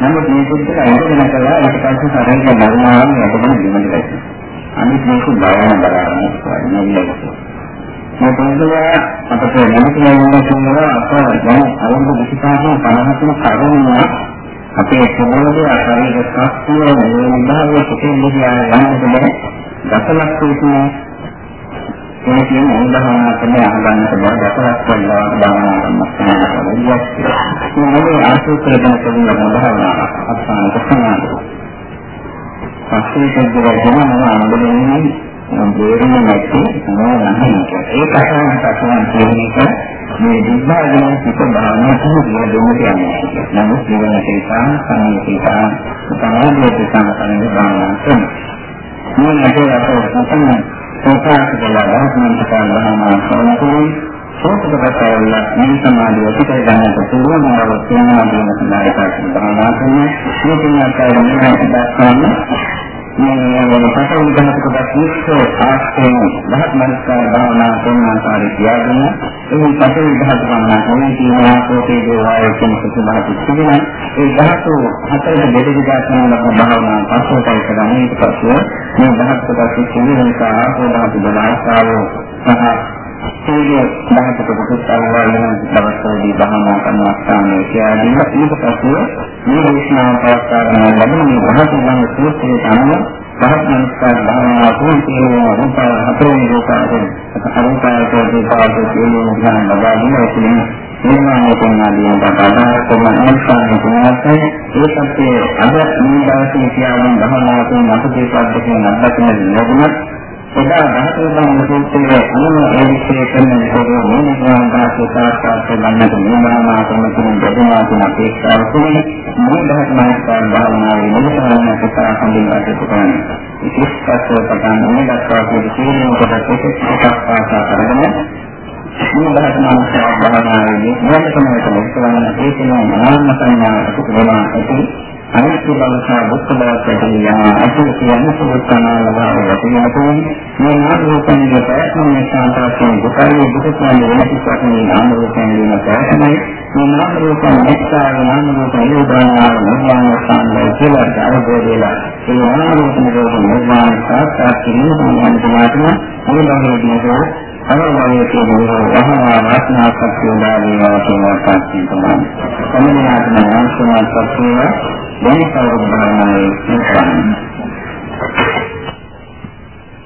Speaker 1: නමුත් මේ පුද්ගලයා ඉගෙන කළා ඊට පස්සේ සරල ධර්මාවන් යටගෙන දිනන්න බැහැ. අනිත් මේක භාවනා කරන්නේ නෙවෙයි. මේ පුද්ගලයා අපට මොනවද කියනවා අප දැන් අවුරුදු 25 50 කරුණා අපේ සමාජයේ ආකාරයක ශාස්ත්‍රීය නිර්මාණයේ පිටින් ගියා යනකොට දසලක් තුනේ මේ කියන උදාහරණ තමයි අහගන්නට බව දසලක් වල දානවා තමයි. මේ ආසූත්‍ර කරන කෙනෙක් උදාහරණ අත්සන්න කොහොමද? පස්සේ කියන දේ අනුබලන්නේ බේරෙන්න නැති නැහැ. ඒක තමයි සතුන් කියන එක මේ විභාගන සිත භාවනා කියන්නේ දෙන්න කියන්නේ. නමුත් ජීවන තේසාන සම්මිතිකා සමාධියට සම්පන්න භාවනා කරන. මේ නැතේ අපේ සතන සෝපාක දලා වහමන්ත භාවනා කරනකොට සෝතකපතවල මේ සමාධිය පිටේ ගන්නට පුළුවන් බව තේනවා කියන සඳහන් භාවනා කරන මේ තුනක් ආකාරයෙන් දක්වන්න මේ වගේ පසුන් ගන්නක කොටස් විශ්ව ආස්තේන බහත් මනස්කාර භාවනා කරන ආකාරය කියගෙන එහි පසුන් ගහත ගන්නා කොනේ තියෙනවා කෝටේ දේවාය කියන සුභාති තිබෙනවා ඒ ධාතු හතරට බෙදලා ගන්න භාවනා පස්සෝටයි කරන්නේ ඊට පස්සේ මේ බහත් කොටස් කියන නිසා ආපෝ ධාතු බලාසාව සහ සූර්ය දහකට කොට අල්ලාගෙන දවස්වලදී භාවනා කරන ස්ථානයේ කියලාදී ඊට පස්සේ මේ දේශනාව පවත්වාගෙන ලැබෙන මේ භාගතුන් සූත්‍රයේ අනුව බහත් මනස්කාර භාවනා පුරුෂයෝ රූපය හතරෙන් රූපාවෙන් අරුපායතේ පාදේ කියන ඥාන ලබාගෙන ඒකෙන් නිර්මාණය කරන ආදීන් බබා කොමන අනුසාරණ කරනකොට ඒකත් අද මේ දවසේ කියවන භාවනා කරන අපේ පද්ධතිය අත්දැකීම් ලැබුණත් එදා ධාතුන් සූත්‍රයේ අනුම ඒ විශ්ලේෂණය කරන විදිහට මේ නිර්වාණ ධාතු සාක්ෂාත් කරගන්නට නියමනා කරන තුන දෙදෙනා තුන අපේක්ෂාව තුනේ මේ ධර්මයන් භාවනාවේ නිරතවන කතා සම්බන්ධ අධිපතන ඉස්පස්ව පටන් මේ දක්වා කියන සීලෙන් කොටස් එක එකක් පාසා කරගෙන මේ භාවනාව භාවනාවේදී මොනවද තමයි කරන්නේ ඒ කියන නාම සංඥා උපදවා ඇති. අනිත්‍ය බව සහ දුක්ඛ බව කියනවා අතුරු කියන්නේ සුත්තනාල බව වශයෙන් මේ නාම රූපන්ගේ ප්‍රයත්න නිසාන්තරයෙන් දුකයි දුකයි වෙන කිසිවක් නෙවෙයි නාම රූපන් වල ප්‍රයත්නයි මේ නාම රූපන් එක්සා නාම රූපන් නිරෝධාන නිර්වාණ සම්බන්ධ කියලා අවබෝධ වෙලා ඒ නාම රූප නිරෝධ නිර්වාණ සාක්ෂාත් කිරීම යන තුනටම මොනවාදීනෝ අනුමෝදයේ කියන වහනා වාසනා සත්‍යෝදා වේවා කියන කාර්යය තමයි. සම්මානනාත්මක ආශ්‍රමයක් සත්‍යය දැන් කවුරුත් බලන්නේ